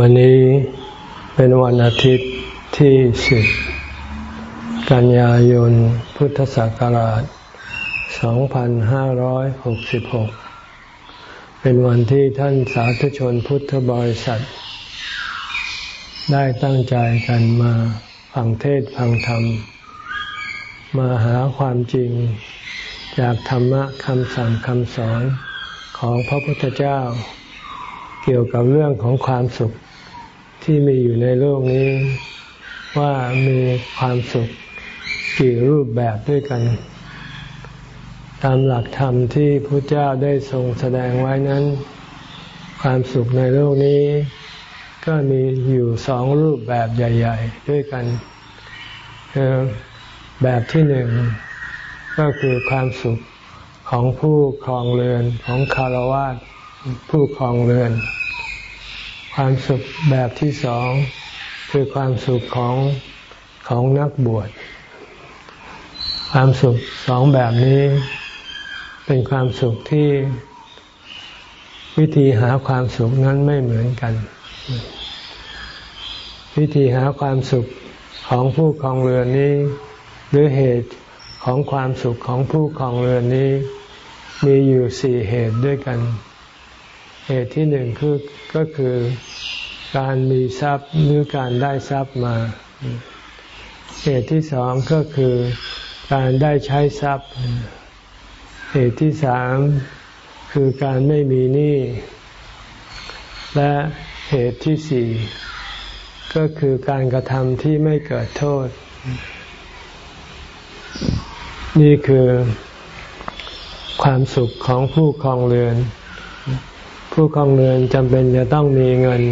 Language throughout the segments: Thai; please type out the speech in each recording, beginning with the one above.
วันนี้เป็นวันอาทิตย์ที่สิบกันยายนพุทธศักราช 2566 เป็นวันที่ท่านสาธุชนพุทธบริษัท ได้ตั้งใจกันมาฟังเทศฟังธรรม มาหาความจริงจากธรรมะคำสั่งคำสอนของพระพุทธเจ้า เกี่ยวกับเรื่องของความสุข ที่มีอยู่ในโลกนี้ ว่ามีความสุขกี่รูปแบบด้วยกัน ตามหลักธรรมที่พระเจ้าได้ทรงแสดงไว้นั้น ความสุขในโลกนี้ ก็มีอยู่สองรูปแบบใหญ่ ๆ ด้วยกันแบบที่หนึ่งก็คือความสุขของผู้ครองเรือนของคารวะผู้ครองเรือน ความสุขแบบที่สองคือความสุขของของนักบวช ความสุขสองแบบนี้ เป็นความสุขที่วิธีหาความสุขนั้นไม่เหมือนกัน วิธีหาความสุขของผู้ครองเรือนนี้ หรือเหตุของความสุขของผู้ครองเรือนนี้ มีอยู่สี่เหตุด้วยกัน เหตุที่หนึ่งคือก็คือ การมีทรัพย์หรือการได้ทรัพย์มา เหตุที่สองก็คือการได้ใช้ทรัพย์ เหตุที่สามคือการไม่มีหนี้ และเหตุที่สี่ก็คือการกระทำที่ไม่เกิดโทษ นี่คือความสุขของผู้ครองเรือน ผู้ครองเรือนจำเป็นจะต้องมีเงิน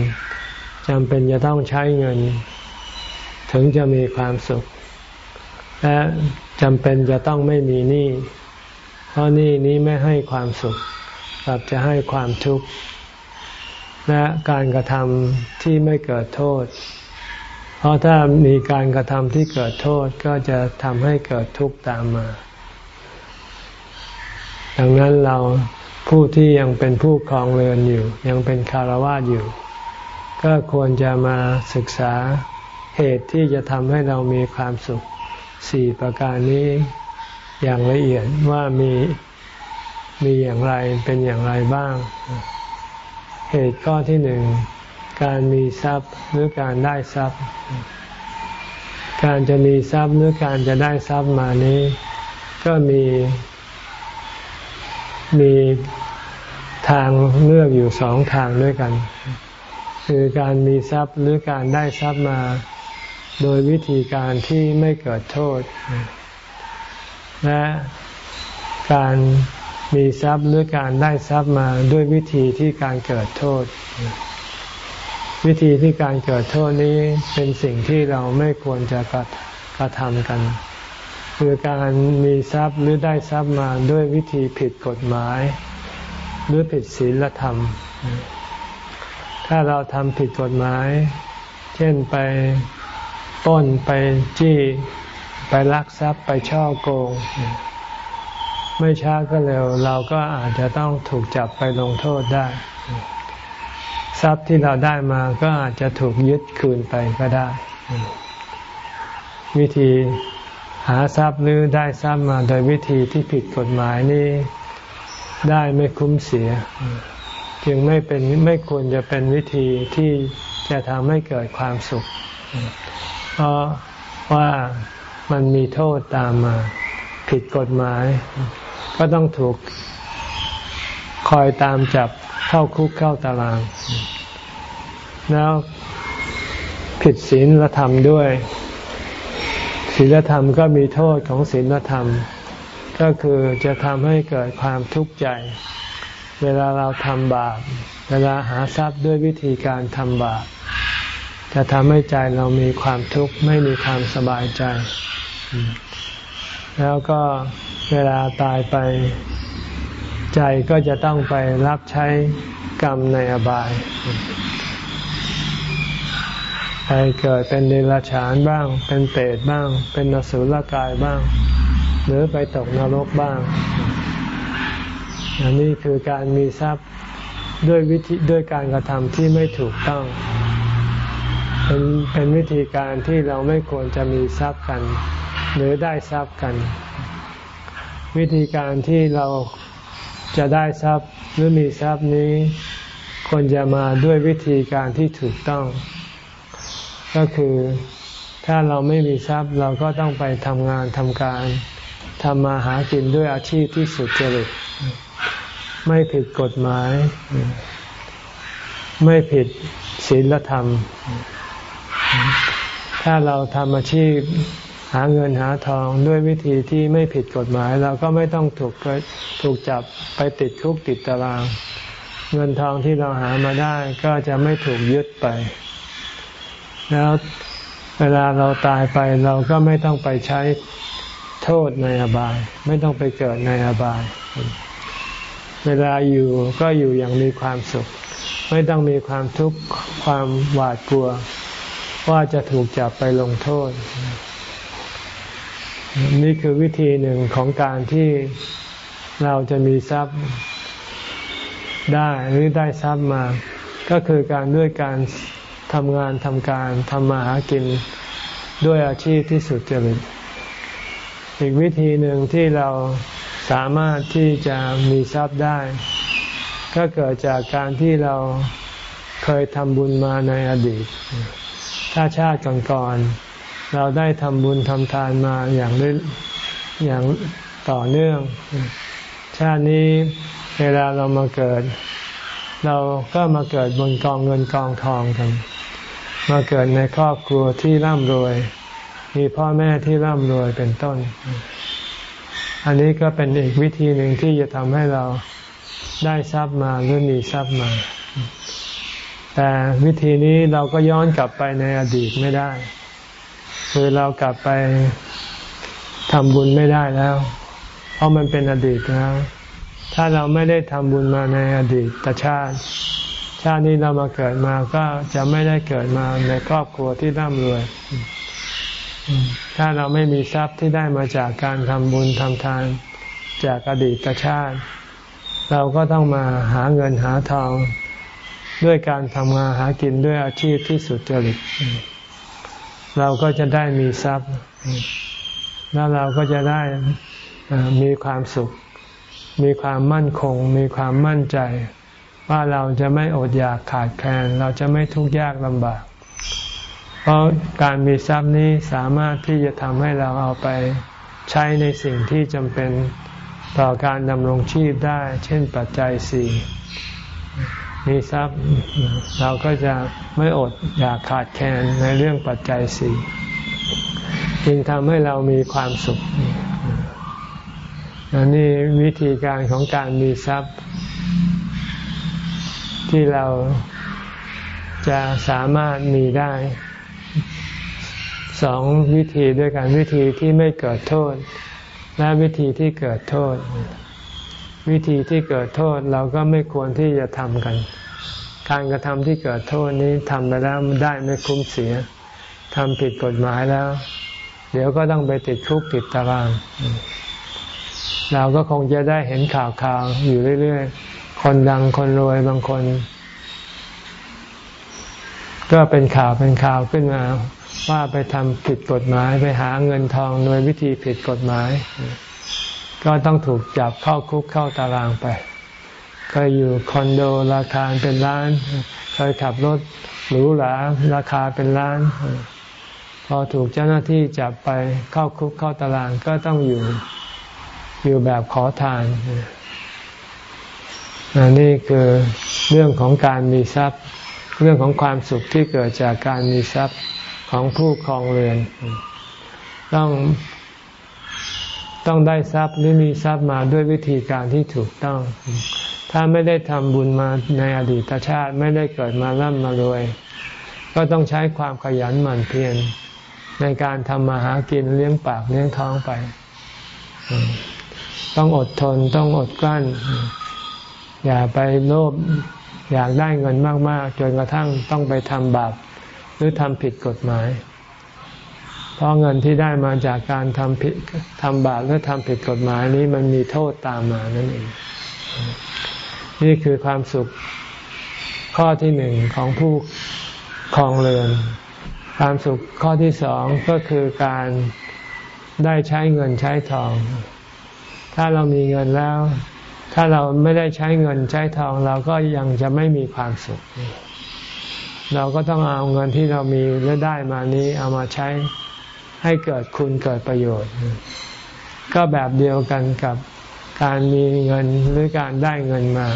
จำเป็นจะต้องใช้เงิน ถึงจะมีความสุข และจำเป็นจะต้องไม่มีหนี้เพราะหนี้นี้ไม่ให้ความสุขกลับจะให้ความทุกข์และการกระทำที่ไม่เกิดโทษ เพราะถ้ามีการกระทำที่เกิดโทษก็จะทำให้เกิดทุกข์ตามมา ดังนั้นเราผู้ที่ยังเป็นผู้ครองเรือนอยู่ ยังเป็นคารวะอยู่ ก็ควรจะมาศึกษาเหตุที่จะทำให้เรามีความสุขสี่ประการนี้อย่างละเอียดว่ามีมีอย่างไรเป็นอย่างไรบ้าง เหตุข้อที่หนึ่งการมีทรัพย์หรือการได้ทรัพย์ การจะมีทรัพย์หรือการจะได้ทรัพย์มานี้ ก็มีมีทางเลือกอยู่สองทางด้วยกัน คือการมีทรัพย์หรือการได้ทรัพย์มา โดยวิธีการที่ไม่เกิดโทษ และการมีทรัพย์หรือการได้ทรัพย์มาด้วยวิธีที่การเกิดโทษ วิธีที่การเกิดโทษนี้เป็นสิ่งที่เราไม่ควรจะกระกระทำกัน คือการมีทรัพย์หรือได้ทรัพย์มาด้วยวิธีผิดกฎหมาย หรือผิดศีลธรรม ถ้าเราทำผิดกฎหมาย เช่นไปต้นไปจี้ไปลักทรัพย์ไปช่อโกง ไม่ช้าก็เร็ว เราก็อาจจะต้องถูกจับไปลงโทษได้ ทรัพย์ที่เราได้มาก็อาจจะถูกยึดคืนไปก็ได้ วิธีหาทรัพย์หรือได้ทรัพย์มาโดยวิธีที่ผิดกฎหมายนี่ได้ไม่คุ้มเสีย จึงไม่เป็นไม่ควรจะเป็นวิธีที่จะทำให้เกิดความสุข เพราะว่ามันมีโทษตามมา ผิดกฎหมาย ก็ต้องถูกคอยตามจับเข้าคุกเข้าตาราง แล้วผิดศีลธรรมด้วยศีลธรรมก็มีโทษของศีลธรรม ก็คือจะทำให้เกิดความทุกข์ใจ เวลาเราทำบาปเวลาหาทรัพย์ด้วยวิธีการทำบาปจะทำให้ใจเรามีความทุกข์ไม่มีความสบายใจ แล้วก็เวลาตายไปใจก็จะต้องไปรับใช้กรรมในอบาย ไปเกิดเป็นเดรัจฉานบ้าง เป็นเปรตบ้าง เป็นนสุลกายบ้าง หรือไปตกนรกบ้าง อันนี้คือการมีทรัพย์ด้วยวิธีด้วยการกระทำที่ไม่ถูกต้อง เป็นเป็นวิธีการที่เราไม่ควรจะมีทรัพย์กัน หรือได้ทรัพย์กัน วิธีการที่เราจะได้ทรัพย์หรือมีทรัพย์นี้ควรจะมาด้วยวิธีการที่ถูกต้อง ก็คือถ้าเราไม่มีทรัพย์เราก็ต้องไปทำงานทำการทำมาหากินด้วยอาชีพที่สุจริต ไม่ผิดกฎหมาย ไม่ผิดศีลธรรม ถ้าเราทำอาชีพหาเงินหาทองด้วยวิธีที่ไม่ผิดกฎหมาย เราก็ไม่ต้องถูกถูกจับไปติดคุกติดตาราง เงินทองที่เราหามาได้ก็จะไม่ถูกยึดไป แล้วเวลาเราตายไปเราก็ไม่ต้องไปใช้โทษในอบาย ไม่ต้องไปเกิดในอบาย เวลาอยู่ก็อยู่อย่างมีความสุข ไม่ต้องมีความทุกข์ความหวาดกลัว ว่าจะถูกจับไปลงโทษ นี่คือวิธีหนึ่งของการที่เราจะมีทรัพย์ได้หรือได้ทรัพย์มา ก็คือการด้วยการทำงานทำการทำมาหากินด้วยอาชีพที่สุดจริตอีกวิธีหนึ่งที่เรา สามารถที่จะมีทรัพย์ได้ ก็เกิดจากการที่เราเคยทำบุญมาในอดีต ถ้าชาติก่อนๆเราได้ทำบุญทำทานมาอย่างอย่างต่อเนื่อง ชาตินี้เวลาเรามาเกิด เราก็มาเกิดบนกองเงินกองทองกัน มาเกิดในครอบครัวที่ร่ำรวย มีพ่อแม่ที่ร่ำรวยเป็นต้น อันนี้ก็เป็นอีกวิธีหนึ่งที่จะทำให้เราได้ทรัพย์มาหรือมีทรัพย์มา แต่วิธีนี้เราก็ย้อนกลับไปในอดีตไม่ได้ คือเรากลับไปทำบุญไม่ได้แล้ว เพราะมันเป็นอดีตแล้ว ถ้าเราไม่ได้ทำบุญมาในอดีตชาติ ชาตินี้เรามาเกิดมาก็จะไม่ได้เกิดมาในครอบครัวที่ร่ำรวย ถ้าเราไม่มีทรัพย์ที่ได้มาจากการทำบุญทำทานจากอดีตชาติ เราก็ต้องมาหาเงินหาทองด้วยการทำงานหากินด้วยอาชีพที่สุดจริต เราก็จะได้มีทรัพย์ แล้วเราก็จะได้มีความสุข มีความมั่นคง มีความมั่นใจ ว่าเราจะไม่อดอยากขาดแคลน เราจะไม่ทุกข์ยากลำบาก เพราะการมีทรัพย์นี้สามารถที่จะทำให้เราเอาไปใช้ในสิ่งที่จำเป็นต่อการดำรงชีพได้ เช่นปัจจัยสี่มีทรัพย์เราก็จะไม่อดอยากขาดแคลนในเรื่องปัจจัยสี่จึงทำให้เรามีความสุขอันนี้วิธีการของการมีทรัพย์ ที่เราจะสามารถมีได้ สองวิธีด้วยกันวิธีที่ไม่เกิดโทษ และวิธีที่เกิดโทษ วิธีที่เกิดโทษเราก็ไม่ควรที่จะทำกัน การกระทำที่เกิดโทษนี้ทำไปแล้วได้ไม่คุ้มเสียทำผิดกฎหมายแล้ว เดี๋ยวก็ต้องไปติดคุกติดตาราง เราก็คงจะได้เห็นข่าวข่าวอยู่เรื่อย ๆ คนดังคนรวยบางคน ก็เป็นข่าวเป็นข่าวขึ้นมา ว่าไปทำผิดกฎหมายไปหาเงินทองโดยวิธีผิดกฎหมาย ก็ต้องถูกจับเข้าคุกเข้าตารางไป เคยอยู่คอนโดราคาเป็นล้าน เคยขับรถหรูหราราคาเป็นล้าน พอถูกเจ้าหน้าที่จับไปเข้าคุกเข้าตารางก็ต้องอยู่อยู่แบบขอทานนี่คือเรื่องของการมีทรัพย์ เรื่องของความสุขที่เกิดจากการมีทรัพย์ของผู้ครองเรือน ต้องต้องได้ทรัพย์หรือมีทรัพย์มาด้วยวิธีการที่ถูกต้อง ถ้าไม่ได้ทำบุญมาในอดีตชาติไม่ได้เกิดมาร่ำมารวย ก็ต้องใช้ความขยันหมั่นเพียรในการทำมาหากินเลี้ยงปากเลี้ยงท้องไป ต้องอดทนต้องอดกลั้น อย่าไปโลภ อยากได้เงินมาก ๆ จนกระทั่งต้องไปทำบาปรือทำผิดกฎหมาย เพราะเงินที่ได้มาจากการทำผิดทำบาปหรือทำผิดกฎหมายนี้มันมีโทษตามมานั่นเอง นี่คือความสุขข้อที่หนึ่งของผู้คลองเรือน ความสุขข้อที่สองก็คือการได้ใช้เงินใช้ทอง ถ้าเรามีเงินแล้ว ถ้าเราไม่ได้ใช้เงินใช้ทองเราก็ยังจะไม่มีความสุข เราก็ต้องเอาเงินที่เรามีและได้มานี้เอามาใช้ให้เกิดคุณเกิดประโยชน์ ก็แบบเดียวกันกับการมีเงินหรือการได้เงินมา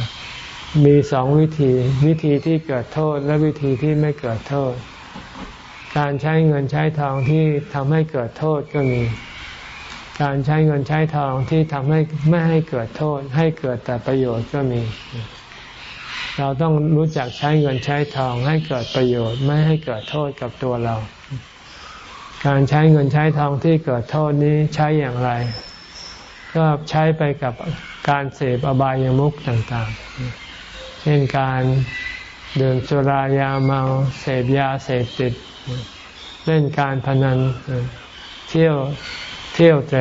มีสองวิธี วิธีที่เกิดโทษและวิธีที่ไม่เกิดโทษ การใช้เงินใช้ทองที่ทำให้เกิดโทษก็มี การใช้เงินใช้ทองที่ทำให้ไม่ให้เกิดโทษ ให้เกิดแต่ประโยชน์ก็มี เราต้องรู้จักใช้เงินใช้ทอง ให้เกิดประโยชน์ ไม่ให้เกิดโทษกับตัวเรา การใช้เงินใช้ทองที่เกิดโทษนี้ใช้อย่างไร ก็ใช้ไปกับการเสพอบายามุขต่างๆ เช่นการดื่มสุรายาเมาเสพยาเสพติด เล่นการพนันเที่ยว เที่ยวเตร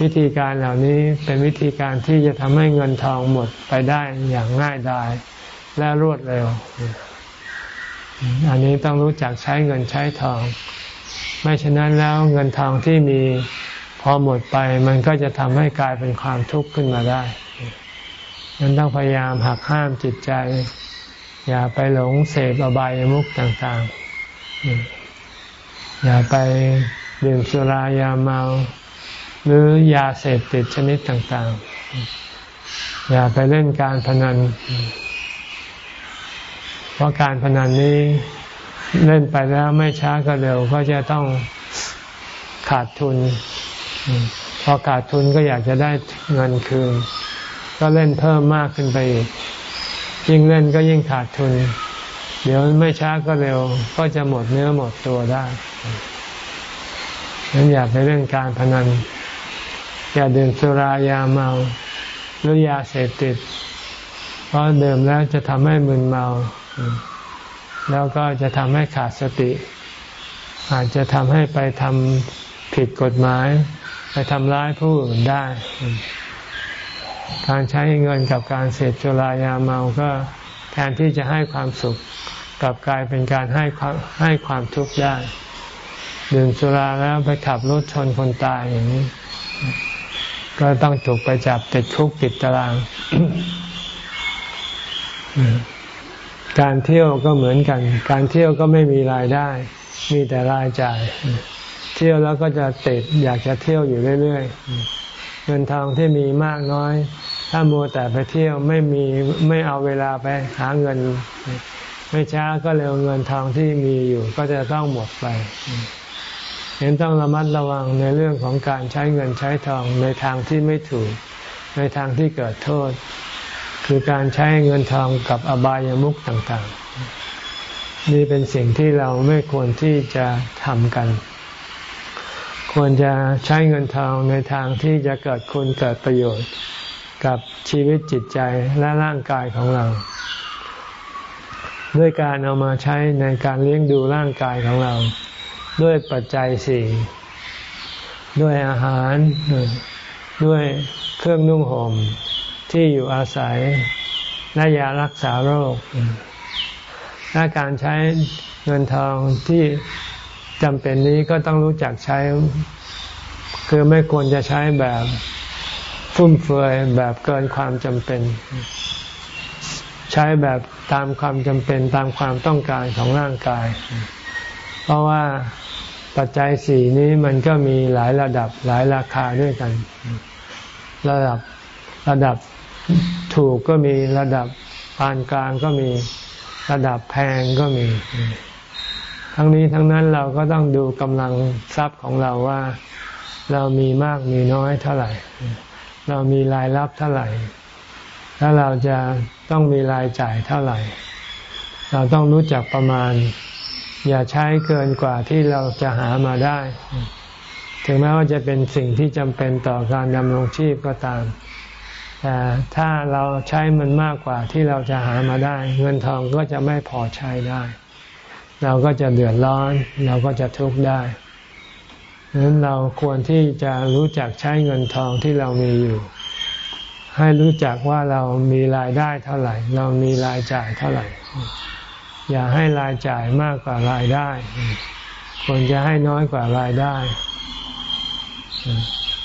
วิธีการเหล่านี้เป็นวิธีการที่จะทำให้เงินทองหมดไปได้อย่างง่ายดายและรวดเร็ว อันนี้ต้องรู้จักใช้เงินใช้ทอง ไม่ฉะนั้นแล้วเงินทองที่มีพอหมดไปมันก็จะทำให้กลายเป็นความทุกข์ขึ้นมาได้นั้นต้องพยายามหักห้ามจิตใจ อย่าไปหลงเสพอบายมุขต่างๆ อย่าไป ดื่มสุรายาเมา หรือยาเสพติดชนิดต่างๆ อย่าไปเล่นการพนัน เพราะการพนันนี้เล่นไปแล้วไม่ช้าก็เร็วก็จะต้องขาดทุน พอขาดทุนก็อยากจะได้เงินคืน ก็เล่นเพิ่มมากขึ้นไปอีก ยิ่งเล่นก็ยิ่งขาดทุน เดี๋ยวไม่ช้าก็เร็ว ก็จะหมดเนื้อหมดตัวได้ นั้นอย่าไปเล่นการพนัน อย่าดื่มสุรายาเมา หรือยาเสพติด เพราะเดิมแล้วจะทำให้มึนเมา แล้วก็จะทำให้ขาดสติ อาจจะทำให้ไปทำผิดกฎหมาย ไปทำร้ายผู้อื่นได้ การใช้เงินกับการเสพสุรายาเมาก็แทนที่จะให้ความสุขกลับกลายเป็นการให้ความให้ความทุกข์ได้ ดื่มสุราแล้วไปขับรถชนคนตายอย่างนี้ ก็ต้องถูกไปจับติดคุกติดตาราง การเที่ยวก็เหมือนกัน การเที่ยวก็ไม่มีรายได้ มีแต่รายจ่าย เที่ยวแล้วก็จะติดอยากจะเที่ยวอยู่เรื่อยๆ เงินทองที่มีมากน้อย ถ้ามัวแต่ไปเที่ยวไม่มีไม่เอาเวลาไปหาเงิน ไม่ช้าก็เร็วเงินทองที่มีอยู่ก็จะต้องหมดไป เห็นต้องระมัดระวังในเรื่องของการใช้เงินใช้ทองในทางที่ไม่ถูก ในทางที่เกิดโทษ คือการใช้เงินทองกับอบายามุขต่างๆ นี่เป็นสิ่งที่เราไม่ควรที่จะทำกัน ควรจะใช้เงินทองในทางที่จะเกิดคุณเกิดประโยชน์กับชีวิตจิตใจและร่างกายของเรา ด้วยการเอามาใช้ในการเลี้ยงดูร่างกายของเรา ด้วยปัจจัยสี่ด้วยอาหาร ด้วยเครื่องนุ่งห่มที่อยู่อาศัยและยารักษาโรคและการใช้เงินทองที่จำเป็นนี้ก็ต้องรู้จักใช้ คือไม่ควรจะใช้แบบฟุ่มเฟือยแบบเกินความจำเป็น ใช้แบบตามความจำเป็นตามความต้องการของร่างกาย เพราะว่า ปัจจัยสี่นี้มันก็มีหลายระดับหลายราคาด้วยกัน ระดับระดับถูกก็มีระดับปานกลางก็มีระดับแพงก็มี ทั้งนี้ทั้งนั้นเราก็ต้องดูกำลังทรัพย์ของเราว่า เรามีมากมีน้อยเท่าไหร่ เรามีรายรับเท่าไหร่ แล้วเราจะต้องมีรายจ่ายเท่าไหร่ เราต้องรู้จักประมาณ อย่าใช้เกินกว่าที่เราจะหามาได้ ถึงแม้ว่าจะเป็นสิ่งที่จำเป็นต่อการดำรงชีพก็ตามแต่ถ้าเราใช้มันมากกว่าที่เราจะหามาได้ เงินทองก็จะไม่พอใช้ได้ เราก็จะเดือดร้อน เราก็จะทุกข์ได้ดังนั้นเราควรที่จะรู้จักใช้เงินทองที่เรามีอยู่ ให้รู้จักว่าเรามีรายได้เท่าไหร่ เรามีรายจ่ายเท่าไหร่ อย่าให้รายจ่ายมากกว่ารายได้ ควรจะให้น้อยกว่ารายได้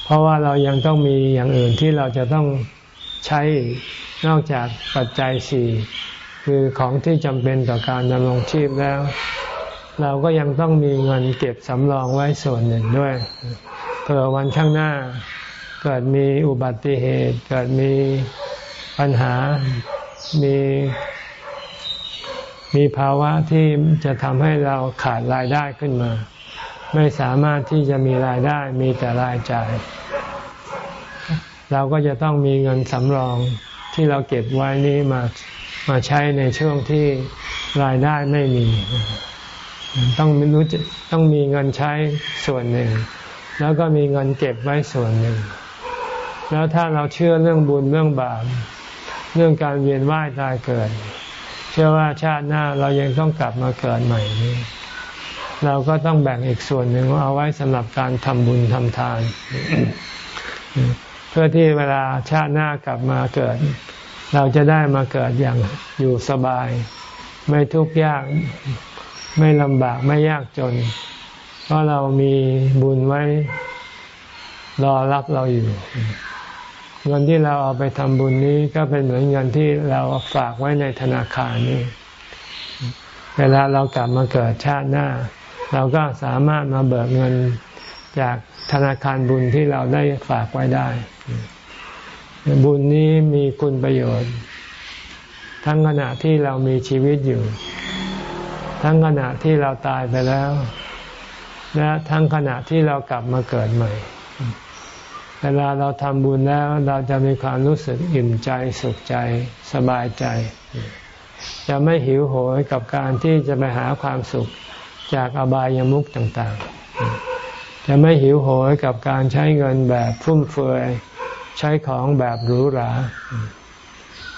เพราะว่าเรายังต้องมีอย่างอื่นที่เราจะต้องใช้นอกจากปัจจัยสี่คือของที่จำเป็นต่อการดำรงชีพแล้ว เราก็ยังต้องมีเงินเก็บสำรองไว้ส่วนหนึ่งด้วยเผื่อวันข้างหน้า เกิดมีอุบัติเหตุ เกิดมีปัญหามี มีภาวะที่จะทำให้เราขาดรายได้ขึ้นมา ไม่สามารถที่จะมีรายได้มีแต่รายจ่าย เราก็จะต้องมีเงินสำรองที่เราเก็บไว้นี้มามาใช้ในช่วงที่รายได้ไม่มี ต้องรู้ต้องมีเงินใช้ส่วนหนึ่ง แล้วก็มีเงินเก็บไว้ส่วนหนึ่ง แล้วถ้าเราเชื่อเรื่องบุญเรื่องบาปเรื่องการเวียนว่ายตายเกิด เชื่อว่าชาติหน้าเรายังต้องกลับมาเกิดใหม่นี้เราก็ต้องแบ่งอีกส่วนหนึ่งเอาไว้สำหรับการทำบุญทำทาน เพื่อที่เวลาชาติหน้ากลับมาเกิด เราจะได้มาเกิดอย่างอยู่สบาย ไม่ทุกข์ยาก ไม่ลำบากไม่ยากจน เพราะเรามีบุญไว้รอรับเราอยู่ เงินที่เราเอาไปทำบุญนี้ก็เป็นเหมือนเงินที่เราฝากไว้ในธนาคารนี่เวลาเรากลับมาเกิดชาติหน้า เราก็สามารถมาเบิกเงินจากธนาคารบุญที่เราได้ฝากไว้ได้ บุญนี้มีคุณประโยชน์ ทั้งขณะที่เรามีชีวิตอยู่ ทั้งขณะที่เราตายไปแล้ว และทั้งขณะที่เรากลับมาเกิดใหม่ เวลาเราทำบุญแล้วเราจะมีความรู้สึกอิ่มใจสุขใจสบายใจ จะไม่หิวโหยกับการที่จะไปหาความสุขจากอบายามุขต่างๆ จะไม่หิวโหยกับการใช้เงินแบบฟุ่มเฟือยใช้ของแบบหรูหรา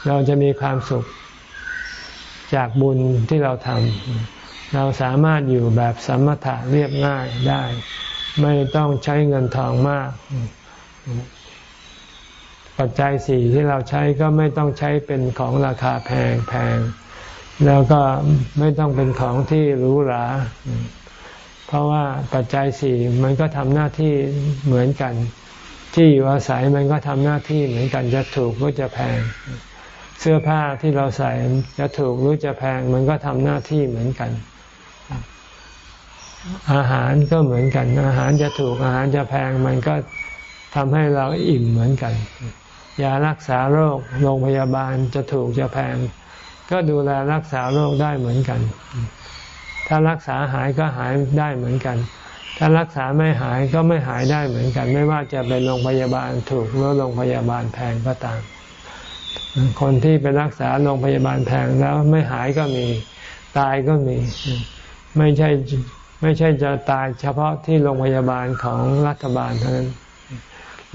เราจะมีความสุขจากบุญที่เราทำเราสามารถอยู่แบบสมถะเรียบง่ายได้ ไม่ต้องใช้เงินทองมาก ปัจจัยสี่ที่เราใช้ก็ไม่ต้องใช้เป็นของราคาแพงแพงแล้วก็ไม่ต้องเป็นของที่หรูหราเพราะว่าปัจจัยสี่มันก็ทำหน้าที่เหมือนกัน ที่อยู่อาศัยมันก็ทำหน้าที่เหมือนกันจะถูกหรือจะแพง เสื้อผ้าที่เราใส่จะถูกหรือจะแพง มันก็ทำหน้าที่เหมือนกัน อาหารก็เหมือนกัน อาหารจะถูกอาหารจะแพงมันก็ ทำให้เราอิ่มเหมือนกัน ยารักษาโรคโรงพยาบาลจะถูกจะแพง ก็ดูแลรักษาโรคได้เหมือนกัน ถ้ารักษาหายก็หายได้เหมือนกัน ถ้ารักษาไม่หายก็ไม่หายได้เหมือนกัน ไม่ว่าจะเป็นโรงพยาบาลถูกหรือโรงพยาบาลแพงก็ตาม คนที่ไปรักษาโรงพยาบาลแพงแล้วไม่หายก็มีตายก็มี ไม่ใช่ไม่ใช่จะตายเฉพาะที่โรงพยาบาลของรัฐบาลเท่านั้น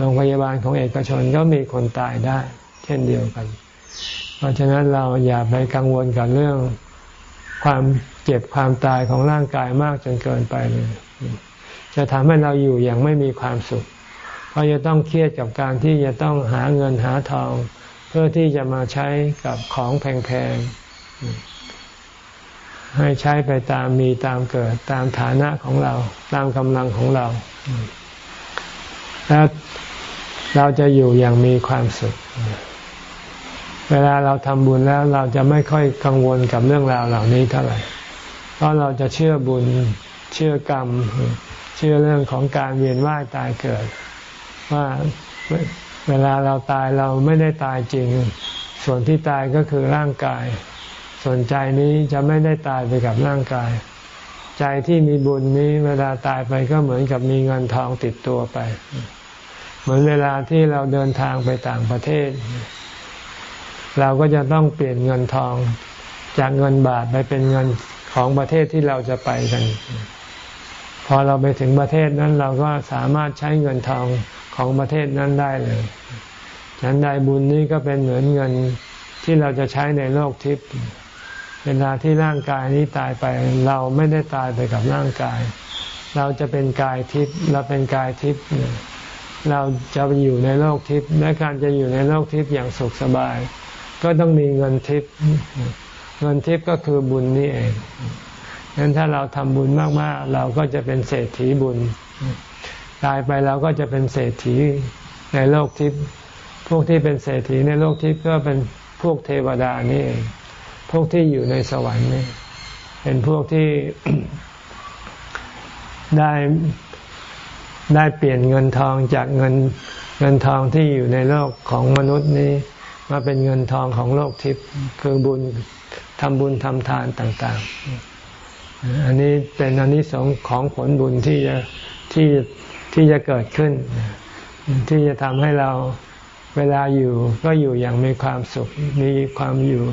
โรงพยาบาลของเอกชนก็มีคนตายได้ เช่นเดียวกัน เพราะฉะนั้นเราอย่าไปกังวลกับเรื่องความเจ็บความตายของร่างกายมากจนเกินไปเลยจะทำให้เราอยู่อย่างไม่มีความสุข เพราะจะต้องเครียดกับการที่จะต้องหาเงินหาทอง เพื่อที่จะมาใช้กับของแพงๆ ให้ใช้ไปตามมีตามเกิดตามฐานะของเรา ตามกำลังของเรา แล้ว เราจะอยู่อย่างมีความสุข เวลาเราทำบุญแล้วเราจะไม่ค่อยกังวลกับเรื่องราวเหล่านี้เท่าไหร่ เพราะเราจะเชื่อบุญ เชื่อกรรม เชื่อเรื่องของการเวียนว่ายตายเกิด ว่าเวลาเราตายเราไม่ได้ตายจริง ส่วนที่ตายก็คือร่างกาย ส่วนใจนี้จะไม่ได้ตายไปกับร่างกาย ใจที่มีบุญนี้เวลาตายไปก็เหมือนกับมีเงินทองติดตัวไป เหมือนเวลาที่เราเดินทางไปต่างประเทศ เราก็จะต้องเปลี่ยนเงินทองจากเงินบาทไปเป็นเงินของประเทศที่เราจะไปกัน พอเราไปถึงประเทศนั้นเราก็สามารถใช้เงินทองของประเทศนั้นได้เลยฉันใดบุญนี้ก็เป็นเหมือนเงินที่เราจะใช้ในโลกทิพย์เวลาที่ร่างกายนี้ตายไป เราไม่ได้ตายไปกับร่างกาย เราจะเป็นกายทิพย์เราเป็นกายทิพย์ เราจะอยู่ในโลกทิพย์และการจะอยู่ในโลกทิพย์อย่างสุขสบาย ก็ต้องมีเงินทิพย์เงินทิพย์ก็คือบุญนี่เองงั้นถ้าเราทำบุญมากๆ เราก็จะเป็นเศรษฐีบุญ ตายไปเราก็จะเป็นเศรษฐีในโลกทิพย์พวกที่เป็นเศรษฐีในโลกทิพย์ก็เป็นพวกเทวดานี่เองพวกที่อยู่ในสวรรค์นี่เป็นพวกที่ได้ ได้เปลี่ยนเงินทองจากเงินเงินทองที่อยู่ในโลกของมนุษย์นี้มาเป็นเงินทองของโลกทิพย์คือบุญทำบุญทำทานต่างๆ อันนี้เป็นอนนิสงส์ของผลบุญที่จะที่ที่จะเกิดขึ้น ที่จะทำให้เราเวลาอยู่ก็อยู่อย่างมีความสุข มีความอยู่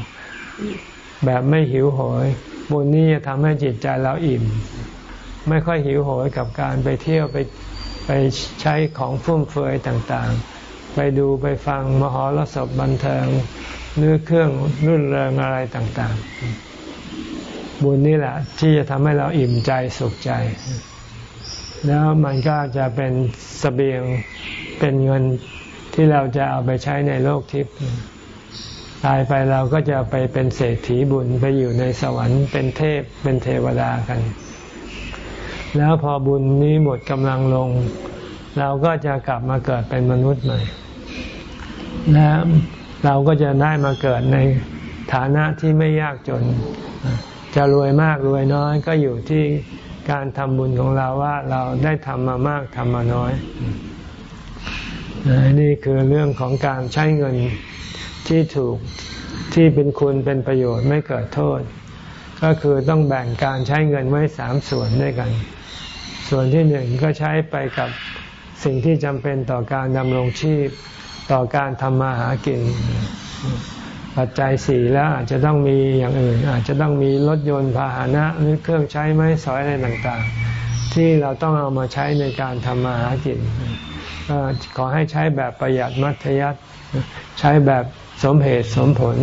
แบบไม่หิวโหย บุญนี้จะทำให้จิตใจเราอิ่ม ไม่ค่อยหิวโหยกับการไปเที่ยวไป ไปใช้ของฟุ่มเฟือยต่างๆ ไปดูไปฟังมหรสพบันเทิงหรือเครื่องรุ่นเริงอะไรต่างๆ บุญนี่แหละ ที่จะทำให้เราอิ่มใจสุขใจ แล้วมันก็จะเป็นสเสบียงเป็นเงินที่เราจะเอาไปใช้ในโลกทิพย์ตายไปเราก็จะไปเป็นเศรษฐีบุญไปอยู่ในสวรรค์เป็นเทพเป็นเทวดากัน แล้วพอบุญนี้หมดกำลังลง เราก็จะกลับมาเกิดเป็นมนุษย์ใหม่ และเราก็จะได้มาเกิดในฐานะที่ไม่ยากจน จะรวยมากรวยน้อยก็อยู่ที่การทำบุญของเราว่าเราได้ทำมามากทำมาน้อย นี่คือเรื่องของการใช้เงินที่ถูกที่เป็นคุณเป็นประโยชน์ไม่เกิดโทษ ก็คือต้องแบ่งการใช้เงินไว้สามส่วนด้วยกัน ส่วนที่หนึ่งก็ใช้ไปกับสิ่งที่จำเป็นต่อการดำรงชีพ ต่อการทำมาหากิน ปัจจัยสี่แล้วอาจจะต้องมีอย่างอื่น อาจจะต้องมีรถยนต์พาหนะหรือเครื่องใช้ไม้สอยอะไรต่างๆ ที่เราต้องเอามาใช้ในการทำมาหากินขอให้ใช้แบบประหยัดมัธยัติใช้แบบสมเหตุสมผล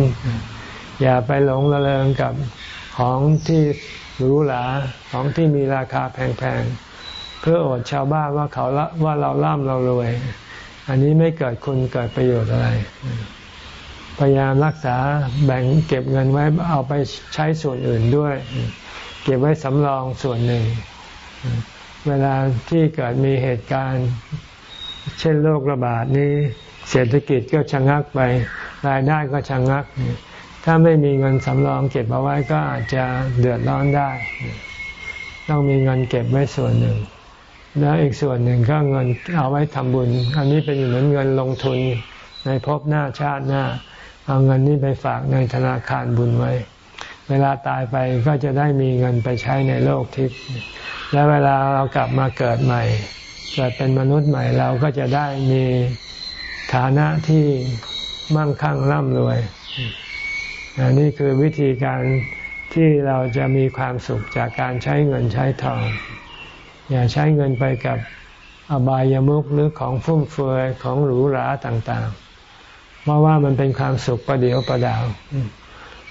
อย่าไปหลงระเริงกับของที่หรูหราของที่มีราคาแพงๆ พื่ออดชาวบ้านว่าเขาว่าเราล่ำเรารวย อันนี้ไม่เกิดคุณเกิดประโยชน์อะไร พยายามรักษาแบ่งเก็บเงินไว้เอาไปใช้ส่วนอื่นด้วย เก็บไว้สำรองส่วนหนึ่ง เวลาที่เกิดมีเหตุการณ์ เช่นโรคระบาดนี้ เศรษฐกิจก็ชะงักไป รายได้ก็ชะงัก ถ้าไม่มีเงินสำรองเก็บเอาไว้ก็อาจจะเดือดร้อนได้ ต้องมีเงินเก็บไว้ส่วนหนึ่ง แล้วอีกส่วนหนึ่งก็เงินเอาไว้ทำบุญ อันนี้เป็นเหมือนเงินลงทุนในภพหน้าชาติหน้า เอาเงินนี้ไปฝากในธนาคารบุญไว้ เวลาตายไปก็จะได้มีเงินไปใช้ในโลกทิพย์และเวลาเรากลับมาเกิดใหม่เกิดเป็นมนุษย์ใหม่เราก็จะได้มีฐานะที่มั่งคั่งร่ำรวยนนี่คือวิธีการที่เราจะมีความสุขจากการใช้เงินใช้ทอง อย่าใช้เงินไปกับอบายามุขหรือของฟุ่มเฟือยของหรูหราต่างๆ เพราะว่ามันเป็นความสุขประเดียวประดาว